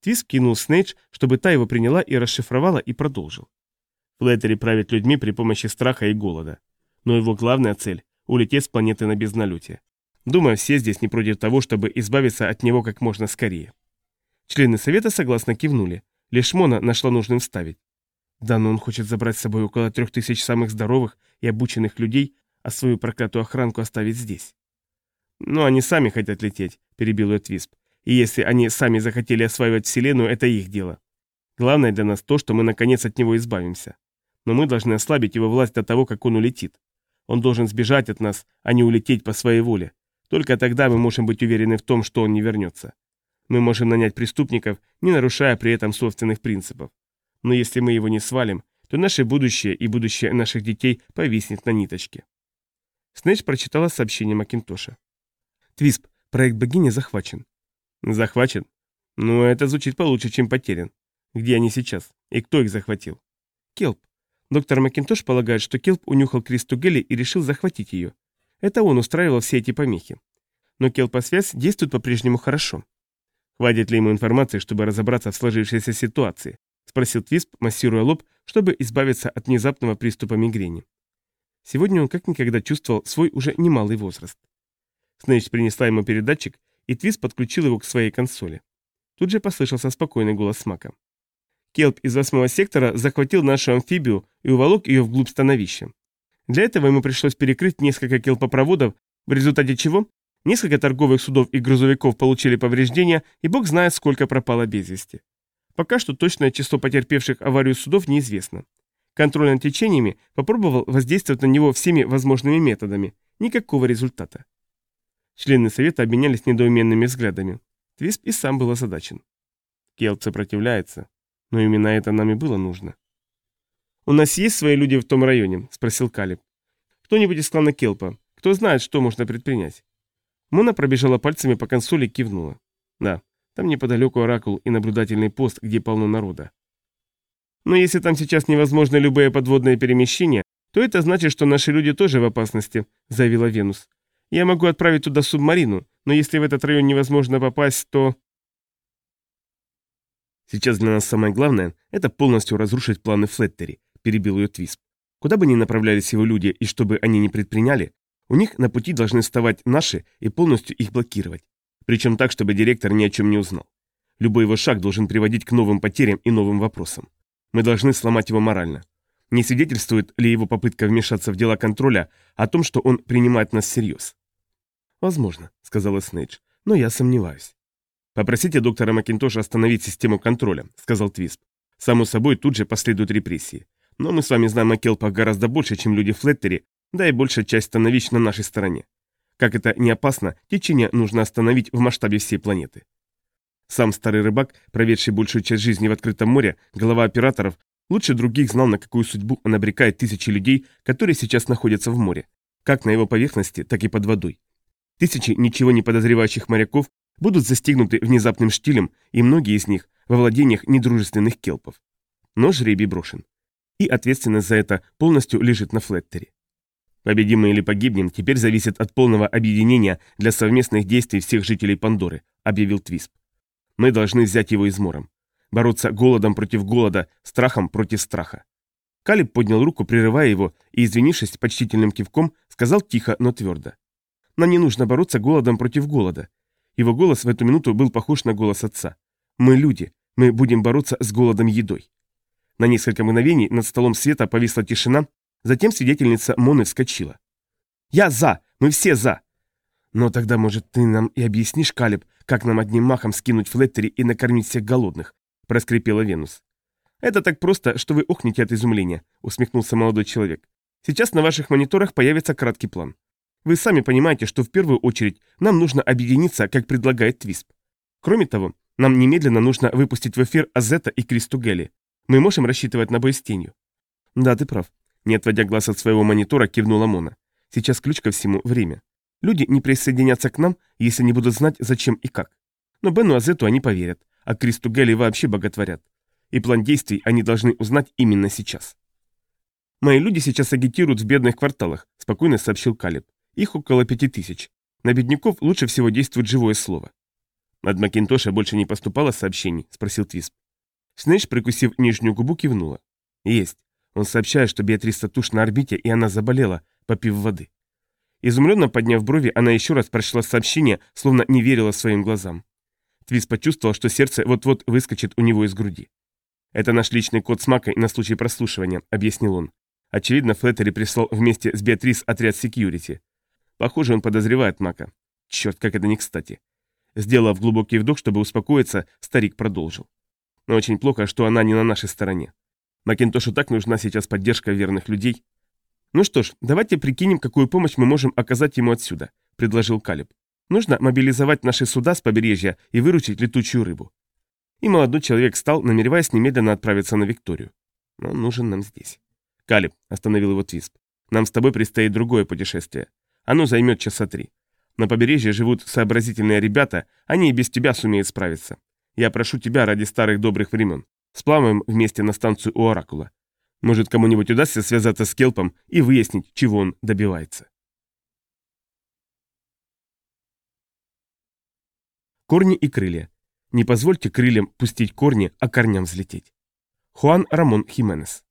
Твисп кинул Снейдж, чтобы та его приняла и расшифровала, и продолжил. Флеттери правит людьми при помощи страха и голода. Но его главная цель – улететь с планеты на безналете. Думаю, все здесь не против того, чтобы избавиться от него как можно скорее. Члены совета согласно кивнули. Лишь Мона нашла нужным вставить. Да, но он хочет забрать с собой около трех тысяч самых здоровых и обученных людей, а свою проклятую охранку оставить здесь. Но они сами хотят лететь, перебил ее Твисп. И если они сами захотели осваивать Вселенную, это их дело. Главное для нас то, что мы наконец от него избавимся. Но мы должны ослабить его власть до того, как он улетит. Он должен сбежать от нас, а не улететь по своей воле. Только тогда мы можем быть уверены в том, что он не вернется. Мы можем нанять преступников, не нарушая при этом собственных принципов. Но если мы его не свалим, то наше будущее и будущее наших детей повиснет на ниточке. Снэч прочитала сообщение Макинтоша. Твисп, проект богини захвачен. Захвачен? Ну, это звучит получше, чем потерян. Где они сейчас? И кто их захватил? Келп. Доктор Макинтош полагает, что Келп унюхал Кристу Гелли и решил захватить ее. Это он устраивал все эти помехи. Но Келпосвязь действует по-прежнему хорошо. Хватит ли ему информации, чтобы разобраться в сложившейся ситуации? Спросил Твисп, массируя лоб, чтобы избавиться от внезапного приступа мигрени. Сегодня он как никогда чувствовал свой уже немалый возраст. Снейдж принесла ему передатчик, и Твисп подключил его к своей консоли. Тут же послышался спокойный голос Мака. Келп из восьмого сектора захватил нашу амфибию и уволок ее вглубь становища. Для этого ему пришлось перекрыть несколько килпопроводов, в результате чего несколько торговых судов и грузовиков получили повреждения, и бог знает, сколько пропало без вести. Пока что точное число потерпевших аварию судов неизвестно. Контроль над течениями попробовал воздействовать на него всеми возможными методами. Никакого результата. Члены совета обменялись недоуменными взглядами. Твисп и сам был озадачен. Келп сопротивляется, но именно это нам и было нужно. «У нас есть свои люди в том районе?» – спросил Калиб. «Кто-нибудь из клана Келпа? Кто знает, что можно предпринять?» Мона пробежала пальцами по консоли и кивнула. «Да, там неподалеку оракул и наблюдательный пост, где полно народа. Но если там сейчас невозможны любые подводные перемещения, то это значит, что наши люди тоже в опасности», – заявила Венус. «Я могу отправить туда субмарину, но если в этот район невозможно попасть, то...» Сейчас для нас самое главное – это полностью разрушить планы Флеттери, перебил ее Твисп. Куда бы ни направлялись его люди и что бы они ни предприняли, у них на пути должны вставать наши и полностью их блокировать. Причем так, чтобы директор ни о чем не узнал. Любой его шаг должен приводить к новым потерям и новым вопросам. Мы должны сломать его морально. Не свидетельствует ли его попытка вмешаться в дела контроля о том, что он принимает нас всерьез? «Возможно», — сказала Снейдж, — «но я сомневаюсь». «Попросите доктора Макинтоша остановить систему контроля», — сказал Твисп. Само собой, тут же последуют репрессии. Но мы с вами знаем о Келпах гораздо больше, чем люди Флеттери, да и большая часть становищ на нашей стороне. Как это не опасно, течение нужно остановить в масштабе всей планеты. Сам старый рыбак, проведший большую часть жизни в открытом море, глава операторов, лучше других знал, на какую судьбу он обрекает тысячи людей, которые сейчас находятся в море, как на его поверхности, так и под водой. Тысячи ничего не подозревающих моряков будут застигнуты внезапным штилем, и многие из них во владениях недружественных келпов. Но жребий брошен. И ответственность за это полностью лежит на Флеттере. Победим мы или погибнем, теперь зависит от полного объединения для совместных действий всех жителей Пандоры, объявил Твисп. Мы должны взять его измором. Бороться голодом против голода, страхом против страха. Калиб поднял руку, прерывая его, и, извинившись почтительным кивком, сказал тихо, но твердо. «Нам не нужно бороться голодом против голода». Его голос в эту минуту был похож на голос отца. «Мы люди. Мы будем бороться с голодом едой». На несколько мгновений над столом света повисла тишина, затем свидетельница Моны вскочила. «Я за! Мы все за!» «Но тогда, может, ты нам и объяснишь, Калиб, как нам одним махом скинуть флеттери и накормить всех голодных?» – проскрипела Венус. «Это так просто, что вы охнете от изумления», — усмехнулся молодой человек. «Сейчас на ваших мониторах появится краткий план. Вы сами понимаете, что в первую очередь нам нужно объединиться, как предлагает Твисп. Кроме того, нам немедленно нужно выпустить в эфир Азета и Кристугели. Мы можем рассчитывать на бой с тенью». «Да, ты прав», — не отводя глаз от своего монитора, кивнула Мона. «Сейчас ключ ко всему — время. Люди не присоединятся к нам, если не будут знать, зачем и как. Но Бену Азету они поверят, а Кристугели вообще боготворят и план действий они должны узнать именно сейчас. «Мои люди сейчас агитируют в бедных кварталах», – спокойно сообщил Калиб. «Их около пяти тысяч. На бедняков лучше всего действует живое слово». «От Макинтоша больше не поступало сообщений?» – спросил Твисп. Снейш, прикусив нижнюю губу, кивнула. «Есть. Он сообщает, что Беатриса туш на орбите, и она заболела, попив воды». Изумленно подняв брови, она еще раз прочла сообщение, словно не верила своим глазам. Твис почувствовал, что сердце вот-вот выскочит у него из груди. «Это наш личный код с Макой на случай прослушивания», — объяснил он. Очевидно, Флеттери прислал вместе с Беатрис отряд секьюрити. Похоже, он подозревает Мака. Черт, как это не кстати. Сделав глубокий вдох, чтобы успокоиться, старик продолжил. Но очень плохо, что она не на нашей стороне. Макинтошу так нужна сейчас поддержка верных людей. Ну что ж, давайте прикинем, какую помощь мы можем оказать ему отсюда, предложил Калиб. Нужно мобилизовать наши суда с побережья и выручить летучую рыбу. И молодой человек встал, намереваясь немедленно отправиться на Викторию. Но нужен нам здесь. Калиб, остановил его Твисп. Нам с тобой предстоит другое путешествие. Оно займет часа три. На побережье живут сообразительные ребята, они и без тебя сумеют справиться. Я прошу тебя ради старых добрых времен. Сплаваем вместе на станцию у Оракула. Может, кому-нибудь удастся связаться с Келпом и выяснить, чего он добивается. Корни и крылья. Не позвольте крыльям пустить корни, а корням взлететь. Хуан Рамон Хименес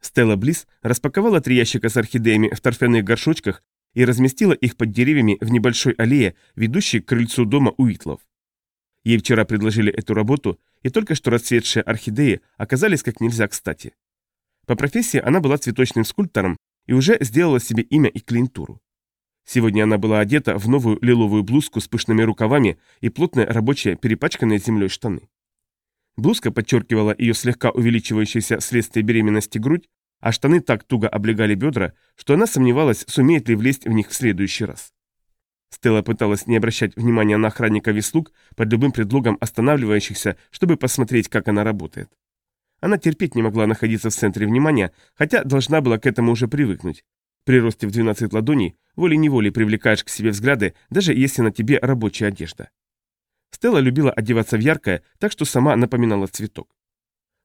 Стелла Близ распаковала три ящика с орхидеями в торфяных горшочках и разместила их под деревьями в небольшой аллее, ведущей к крыльцу дома Уитлов. Ей вчера предложили эту работу, и только что расцветшие орхидеи оказались как нельзя кстати. По профессии она была цветочным скульптором и уже сделала себе имя и клиентуру. Сегодня она была одета в новую лиловую блузку с пышными рукавами и плотные рабочие, перепачканные землей штаны. Блузка подчеркивала ее слегка увеличивающуюся вследствие беременности грудь, а штаны так туго облегали бедра, что она сомневалась, сумеет ли влезть в них в следующий раз. Стелла пыталась не обращать внимания на охранника веслуг под любым предлогом останавливающихся, чтобы посмотреть, как она работает. Она терпеть не могла находиться в центре внимания, хотя должна была к этому уже привыкнуть. При росте в 12 ладоней волей-неволей привлекаешь к себе взгляды, даже если на тебе рабочая одежда. Стелла любила одеваться в яркое, так что сама напоминала цветок.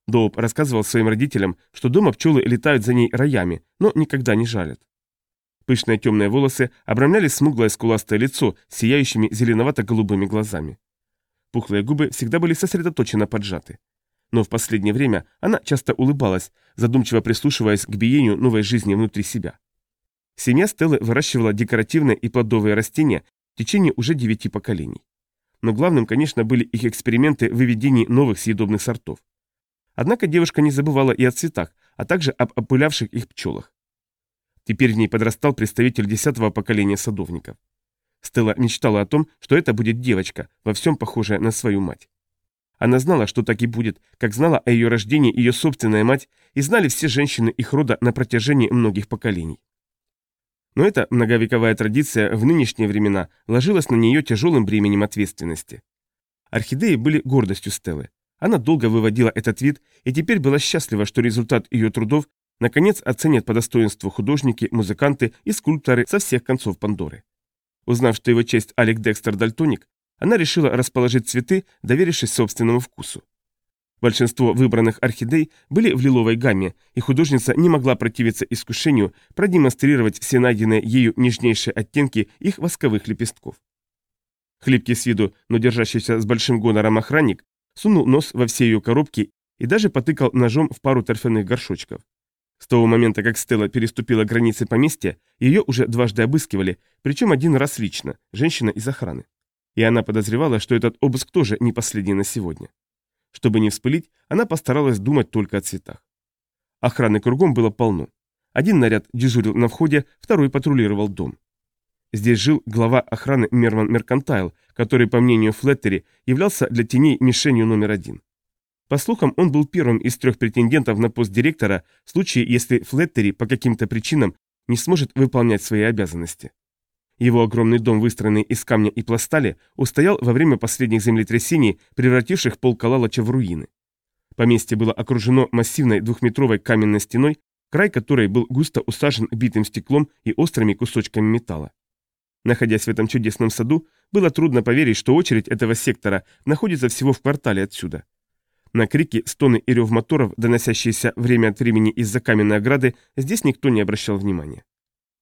Доуп рассказывал своим родителям, что дома пчелы летают за ней роями, но никогда не жалят. Пышные темные волосы обрамляли смуглое скуластое лицо с сияющими зеленовато-голубыми глазами. Пухлые губы всегда были сосредоточенно поджаты. Но в последнее время она часто улыбалась, задумчиво прислушиваясь к биению новой жизни внутри себя. Семья Стеллы выращивала декоративные и плодовые растения в течение уже девяти поколений. Но главным, конечно, были их эксперименты в выведении новых съедобных сортов. Однако девушка не забывала и о цветах, а также об опылявших их пчелах. Теперь в ней подрастал представитель десятого поколения садовников. Стелла мечтала о том, что это будет девочка, во всем похожая на свою мать. Она знала, что так и будет, как знала о ее рождении ее собственная мать, и знали все женщины их рода на протяжении многих поколений. Но эта многовековая традиция в нынешние времена ложилась на нее тяжелым бременем ответственности. Орхидеи были гордостью Стеллы. Она долго выводила этот вид и теперь была счастлива, что результат ее трудов наконец оценят по достоинству художники, музыканты и скульпторы со всех концов Пандоры. Узнав, что его честь Алек Декстер Дальтоник, она решила расположить цветы, доверившись собственному вкусу. Большинство выбранных орхидей были в лиловой гамме, и художница не могла противиться искушению продемонстрировать все найденные ею нежнейшие оттенки их восковых лепестков. Хлипкий с виду, но держащийся с большим гонором охранник, сунул нос во все ее коробки и даже потыкал ножом в пару торфяных горшочков. С того момента, как Стелла переступила границы поместья, ее уже дважды обыскивали, причем один раз лично, женщина из охраны. И она подозревала, что этот обыск тоже не последний на сегодня. Чтобы не вспылить, она постаралась думать только о цветах. Охраны кругом было полно. Один наряд дежурил на входе, второй патрулировал дом. Здесь жил глава охраны Мерман Меркантайл, который, по мнению Флеттери, являлся для теней мишенью номер один. По слухам, он был первым из трех претендентов на пост директора в случае, если Флеттери по каким-то причинам не сможет выполнять свои обязанности. Его огромный дом, выстроенный из камня и пластали, устоял во время последних землетрясений, превративших пол Калалача в руины. Поместье было окружено массивной двухметровой каменной стеной, край которой был густо усажен битым стеклом и острыми кусочками металла. Находясь в этом чудесном саду, было трудно поверить, что очередь этого сектора находится всего в квартале отсюда. На крики, стоны и рев моторов, доносящиеся время от времени из-за каменной ограды, здесь никто не обращал внимания.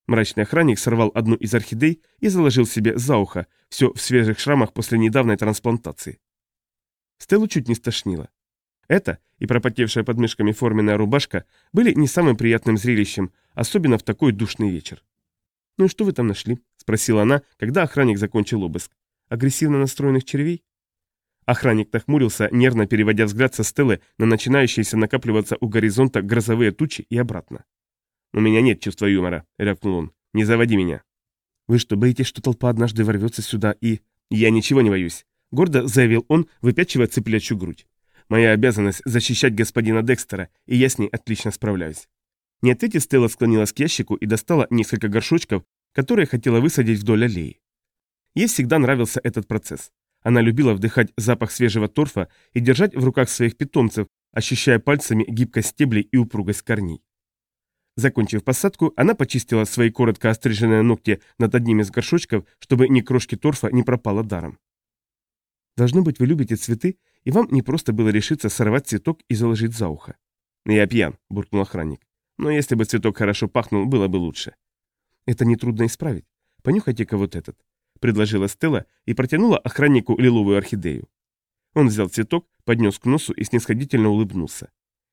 Мрачный охранник сорвал одну из орхидей и заложил себе за ухо, все в свежих шрамах после недавней трансплантации. Стеллу чуть не стошнило. Это и пропотевшая под мышками форменная рубашка были не самым приятным зрелищем, особенно в такой душный вечер. «Ну и что вы там нашли?» – спросила она, когда охранник закончил обыск. «Агрессивно настроенных червей?» Охранник нахмурился, нервно переводя взгляд со стелы на начинающиеся накапливаться у горизонта грозовые тучи и обратно. «У меня нет чувства юмора», — рявкнул он. «Не заводи меня». «Вы что, боитесь, что толпа однажды ворвется сюда и...» «Я ничего не боюсь», — гордо заявил он, выпячивая цыплячью грудь. «Моя обязанность — защищать господина Декстера, и я с ней отлично справляюсь». Не ответив, Стелла склонилась к ящику и достала несколько горшочков, которые хотела высадить вдоль аллеи. Ей всегда нравился этот процесс. Она любила вдыхать запах свежего торфа и держать в руках своих питомцев, ощущая пальцами гибкость стеблей и упругость корней. Закончив посадку, она почистила свои коротко остриженные ногти над одним из горшочков, чтобы ни крошки торфа не пропало даром. «Должно быть, вы любите цветы, и вам не просто было решиться сорвать цветок и заложить за ухо». «Я пьян», — буркнул охранник. Но если бы цветок хорошо пахнул, было бы лучше. Это нетрудно исправить. Понюхайте-ка вот этот, предложила Стелла и протянула охраннику лиловую орхидею. Он взял цветок, поднес к носу и снисходительно улыбнулся.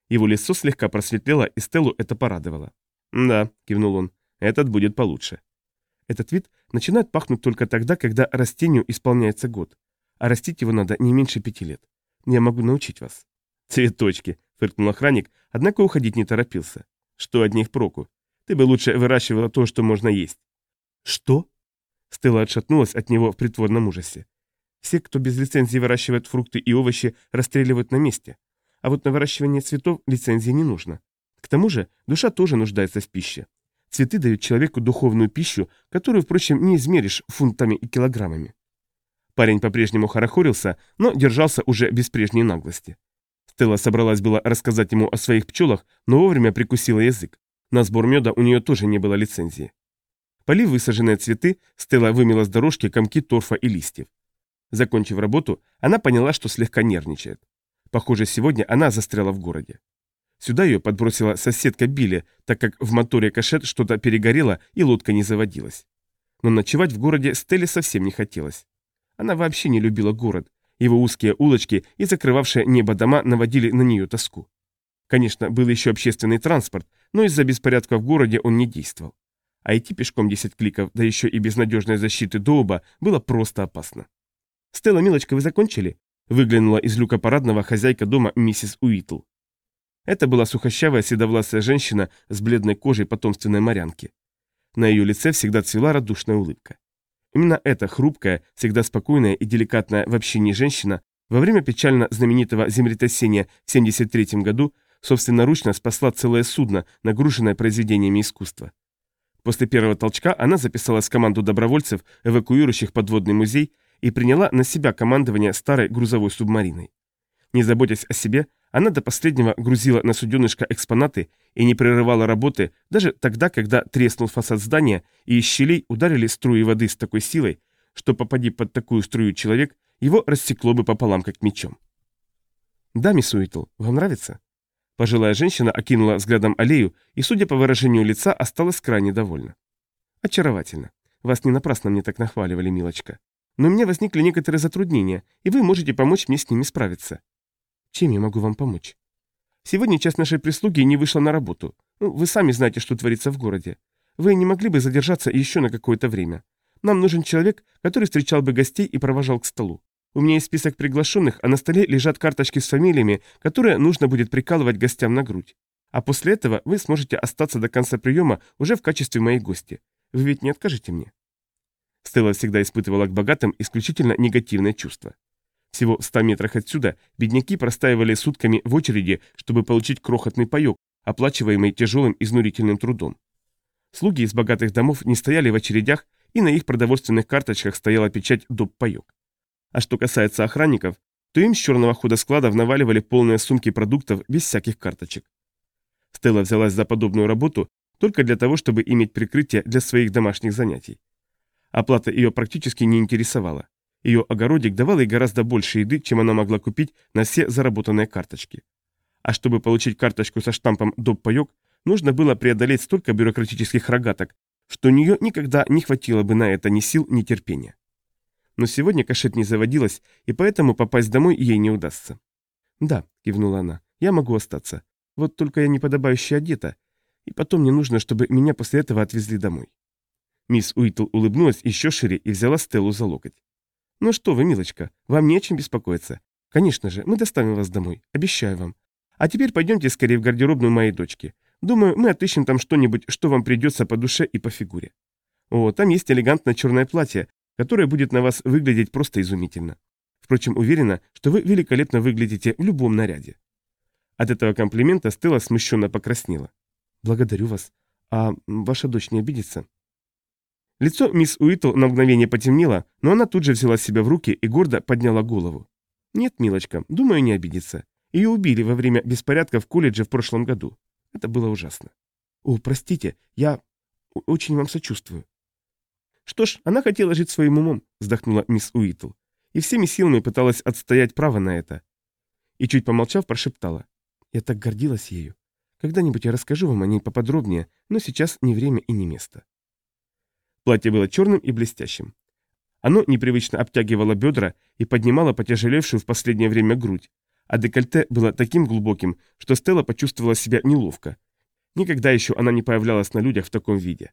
Его лицо слегка просветлело, и Стеллу это порадовало. «Да», — кивнул он, — «этот будет получше». Этот вид начинает пахнуть только тогда, когда растению исполняется год. А растить его надо не меньше пяти лет. Я могу научить вас. «Цветочки», — фыркнул охранник, однако уходить не торопился. Что от них проку? Ты бы лучше выращивала то, что можно есть. Что? Стелла отшатнулась от него в притворном ужасе. Все, кто без лицензии выращивает фрукты и овощи, расстреливают на месте. А вот на выращивание цветов лицензии не нужно. К тому же душа тоже нуждается в пище. Цветы дают человеку духовную пищу, которую, впрочем, не измеришь фунтами и килограммами. Парень по-прежнему хорохорился, но держался уже без прежней наглости. Стелла собралась было рассказать ему о своих пчелах, но вовремя прикусила язык. На сбор меда у нее тоже не было лицензии. Полив высаженные цветы, Стелла вымела с дорожки комки торфа и листьев. Закончив работу, она поняла, что слегка нервничает. Похоже, сегодня она застряла в городе. Сюда ее подбросила соседка Билли, так как в моторе кашет что-то перегорело и лодка не заводилась. Но ночевать в городе Стелле совсем не хотелось. Она вообще не любила город, его узкие улочки и закрывавшие небо дома наводили на нее тоску. Конечно, был еще общественный транспорт, но из-за беспорядка в городе он не действовал. А идти пешком 10 кликов, да еще и без надежной защиты Доуба, было просто опасно. «Стелла, милочка, вы закончили?» Выглянула из люка парадного хозяйка дома миссис Уитл. Это была сухощавая седовласая женщина с бледной кожей потомственной морянки. На ее лице всегда цвела радушная улыбка. Именно эта хрупкая, всегда спокойная и деликатная в общении женщина во время печально знаменитого землетрясения в 73 году собственноручно спасла целое судно, нагруженное произведениями искусства. После первого толчка она записалась в команду добровольцев, эвакуирующих подводный музей, и приняла на себя командование старой грузовой субмариной. Не заботясь о себе, она до последнего грузила на суденышко экспонаты и не прерывала работы даже тогда, когда треснул фасад здания и из щелей ударили струи воды с такой силой, что попади под такую струю человек, его рассекло бы пополам как мечом. «Да, мисс Уитл, вам нравится?» Пожилая женщина окинула взглядом аллею и, судя по выражению лица, осталась крайне довольна. «Очаровательно. Вас не напрасно мне так нахваливали, милочка. Но у меня возникли некоторые затруднения, и вы можете помочь мне с ними справиться». «Чем я могу вам помочь?» «Сегодня часть нашей прислуги не вышла на работу. Ну, вы сами знаете, что творится в городе. Вы не могли бы задержаться еще на какое-то время? Нам нужен человек, который встречал бы гостей и провожал к столу. У меня есть список приглашенных, а на столе лежат карточки с фамилиями, которые нужно будет прикалывать гостям на грудь. А после этого вы сможете остаться до конца приема уже в качестве моей гости. Вы ведь не откажете мне?» Стелла всегда испытывала к богатым исключительно негативное чувство. Всего в ста метрах отсюда бедняки простаивали сутками в очереди, чтобы получить крохотный паёк, оплачиваемый тяжелым изнурительным трудом. Слуги из богатых домов не стояли в очередях, и на их продовольственных карточках стояла печать «Доп. Паёк». А что касается охранников, то им с черного хода складов наваливали полные сумки продуктов без всяких карточек. Стелла взялась за подобную работу только для того, чтобы иметь прикрытие для своих домашних занятий. Оплата ее практически не интересовала. Ее огородик давал ей гораздо больше еды, чем она могла купить на все заработанные карточки. А чтобы получить карточку со штампом «Доп. паёк», нужно было преодолеть столько бюрократических рогаток, что у нее никогда не хватило бы на это ни сил, ни терпения но сегодня кошет не заводилась, и поэтому попасть домой ей не удастся. «Да», — кивнула она, — «я могу остаться. Вот только я неподобающе одета, и потом мне нужно, чтобы меня после этого отвезли домой». Мисс Уитл улыбнулась еще шире и взяла Стеллу за локоть. «Ну что вы, милочка, вам не о чем беспокоиться. Конечно же, мы доставим вас домой, обещаю вам. А теперь пойдемте скорее в гардеробную моей дочки. Думаю, мы отыщем там что-нибудь, что вам придется по душе и по фигуре. О, там есть элегантное черное платье, которое будет на вас выглядеть просто изумительно. Впрочем, уверена, что вы великолепно выглядите в любом наряде. От этого комплимента Стелла смущенно покраснела. «Благодарю вас. А ваша дочь не обидится?» Лицо мисс Уитл на мгновение потемнело, но она тут же взяла себя в руки и гордо подняла голову. «Нет, милочка, думаю, не обидится. Ее убили во время беспорядка в колледже в прошлом году. Это было ужасно». «О, простите, я очень вам сочувствую. «Что ж, она хотела жить своим умом», — вздохнула мисс Уитл, и всеми силами пыталась отстоять право на это. И чуть помолчав, прошептала. «Я так гордилась ею. Когда-нибудь я расскажу вам о ней поподробнее, но сейчас не время и не место». Платье было черным и блестящим. Оно непривычно обтягивало бедра и поднимало потяжелевшую в последнее время грудь, а декольте было таким глубоким, что Стелла почувствовала себя неловко. Никогда еще она не появлялась на людях в таком виде.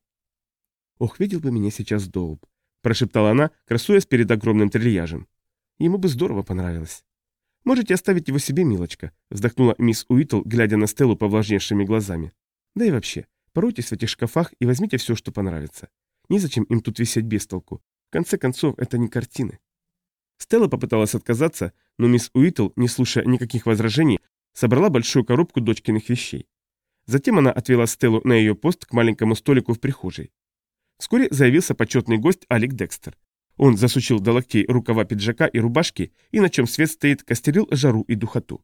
«Ох, видел бы меня сейчас Доуп», – прошептала она, красуясь перед огромным трильяжем. «Ему бы здорово понравилось». «Можете оставить его себе, милочка», – вздохнула мисс Уитл, глядя на Стеллу повлажневшими глазами. «Да и вообще, поройтесь в этих шкафах и возьмите все, что понравится. Незачем им тут висеть без толку. В конце концов, это не картины». Стелла попыталась отказаться, но мисс Уитл, не слушая никаких возражений, собрала большую коробку дочкиных вещей. Затем она отвела Стеллу на ее пост к маленькому столику в прихожей. Вскоре заявился почетный гость Алик Декстер. Он засучил до локтей рукава пиджака и рубашки и, на чем свет стоит, костерил жару и духоту.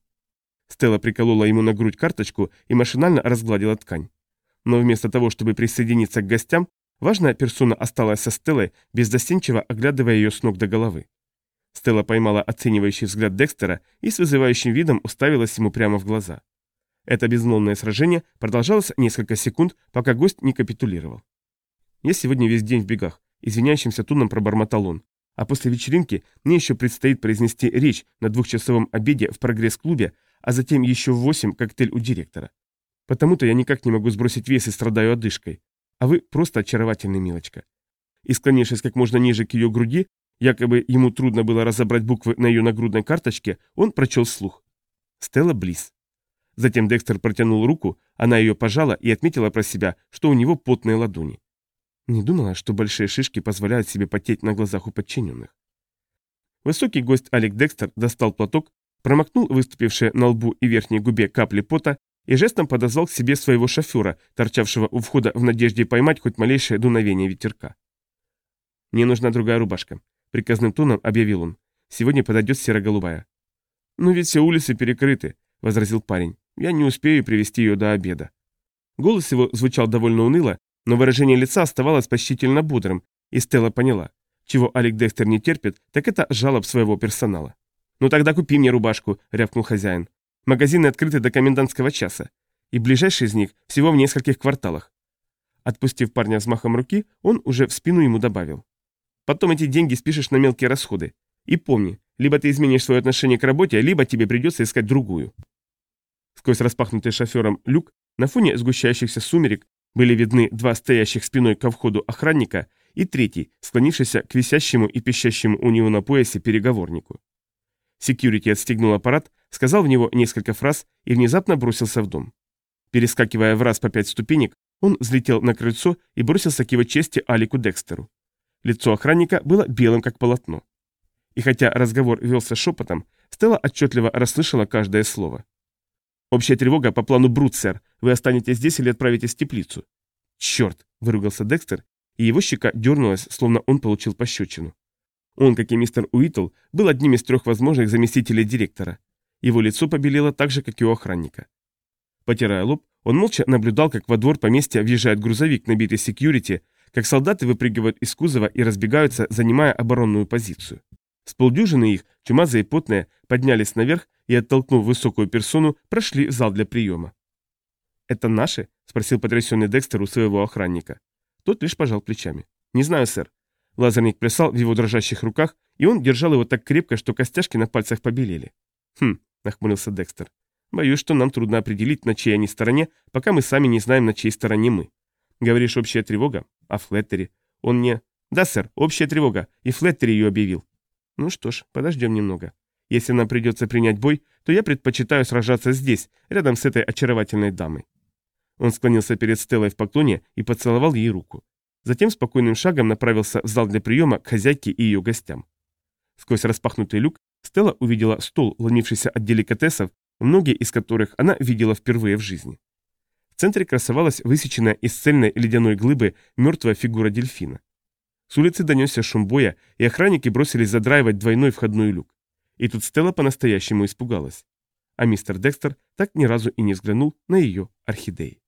Стелла приколола ему на грудь карточку и машинально разгладила ткань. Но вместо того, чтобы присоединиться к гостям, важная персона осталась со Стеллой, беззастенчиво оглядывая ее с ног до головы. Стелла поймала оценивающий взгляд Декстера и с вызывающим видом уставилась ему прямо в глаза. Это безмолвное сражение продолжалось несколько секунд, пока гость не капитулировал. Я сегодня весь день в бегах, извиняющимся тоном пробормотал он. А после вечеринки мне еще предстоит произнести речь на двухчасовом обеде в прогресс-клубе, а затем еще в восемь коктейль у директора. Потому-то я никак не могу сбросить вес и страдаю одышкой. А вы просто очаровательный, милочка. И склонившись как можно ниже к ее груди, якобы ему трудно было разобрать буквы на ее нагрудной карточке, он прочел слух. Стелла Близ. Затем Декстер протянул руку, она ее пожала и отметила про себя, что у него потные ладони. Не думала, что большие шишки позволяют себе потеть на глазах у подчиненных. Высокий гость Алек Декстер достал платок, промокнул выступившие на лбу и верхней губе капли пота и жестом подозвал к себе своего шофера, торчавшего у входа в надежде поймать хоть малейшее дуновение ветерка. «Мне нужна другая рубашка», — приказным тоном объявил он. «Сегодня подойдет серо-голубая». «Ну ведь все улицы перекрыты», — возразил парень. «Я не успею привести ее до обеда». Голос его звучал довольно уныло, но выражение лица оставалось почтительно бодрым, и Стелла поняла, чего Алик Декстер не терпит, так это жалоб своего персонала. «Ну тогда купи мне рубашку», — рявкнул хозяин. «Магазины открыты до комендантского часа, и ближайший из них всего в нескольких кварталах». Отпустив парня взмахом руки, он уже в спину ему добавил. «Потом эти деньги спишешь на мелкие расходы. И помни, либо ты изменишь свое отношение к работе, либо тебе придется искать другую». Сквозь распахнутый шофером люк на фоне сгущающихся сумерек были видны два стоящих спиной ко входу охранника и третий, склонившийся к висящему и пищащему у него на поясе переговорнику. Секьюрити отстегнул аппарат, сказал в него несколько фраз и внезапно бросился в дом. Перескакивая в раз по пять ступенек, он взлетел на крыльцо и бросился к его чести Алику Декстеру. Лицо охранника было белым, как полотно. И хотя разговор велся шепотом, Стелла отчетливо расслышала каждое слово. «Общая тревога по плану Брут, сэр. Вы останетесь здесь или отправитесь в теплицу?» «Черт!» – выругался Декстер, и его щека дернулась, словно он получил пощечину. Он, как и мистер Уитл, был одним из трех возможных заместителей директора. Его лицо побелело так же, как и у охранника. Потирая лоб, он молча наблюдал, как во двор поместья въезжает грузовик, набитый секьюрити, как солдаты выпрыгивают из кузова и разбегаются, занимая оборонную позицию. С полдюжины их, чумазые и потные, поднялись наверх и, оттолкнув высокую персону, прошли в зал для приема. «Это наши?» – спросил потрясенный Декстер у своего охранника. Тот лишь пожал плечами. «Не знаю, сэр». Лазерник плясал в его дрожащих руках, и он держал его так крепко, что костяшки на пальцах побелели. «Хм», — нахмурился Декстер. «Боюсь, что нам трудно определить, на чьей они стороне, пока мы сами не знаем, на чьей стороне мы. Говоришь, общая тревога? А Флеттери? Он не...» «Да, сэр, общая тревога, и Флеттери ее объявил». «Ну что ж, подождем немного. Если нам придется принять бой, то я предпочитаю сражаться здесь, рядом с этой очаровательной дамой». Он склонился перед Стеллой в поклоне и поцеловал ей руку. Затем спокойным шагом направился в зал для приема к хозяйке и ее гостям. Сквозь распахнутый люк Стелла увидела стол, ломившийся от деликатесов, многие из которых она видела впервые в жизни. В центре красовалась высеченная из цельной ледяной глыбы мертвая фигура дельфина. С улицы донесся шум боя, и охранники бросились задраивать двойной входной люк. И тут Стелла по-настоящему испугалась. А мистер Декстер так ни разу и не взглянул на ее орхидеи.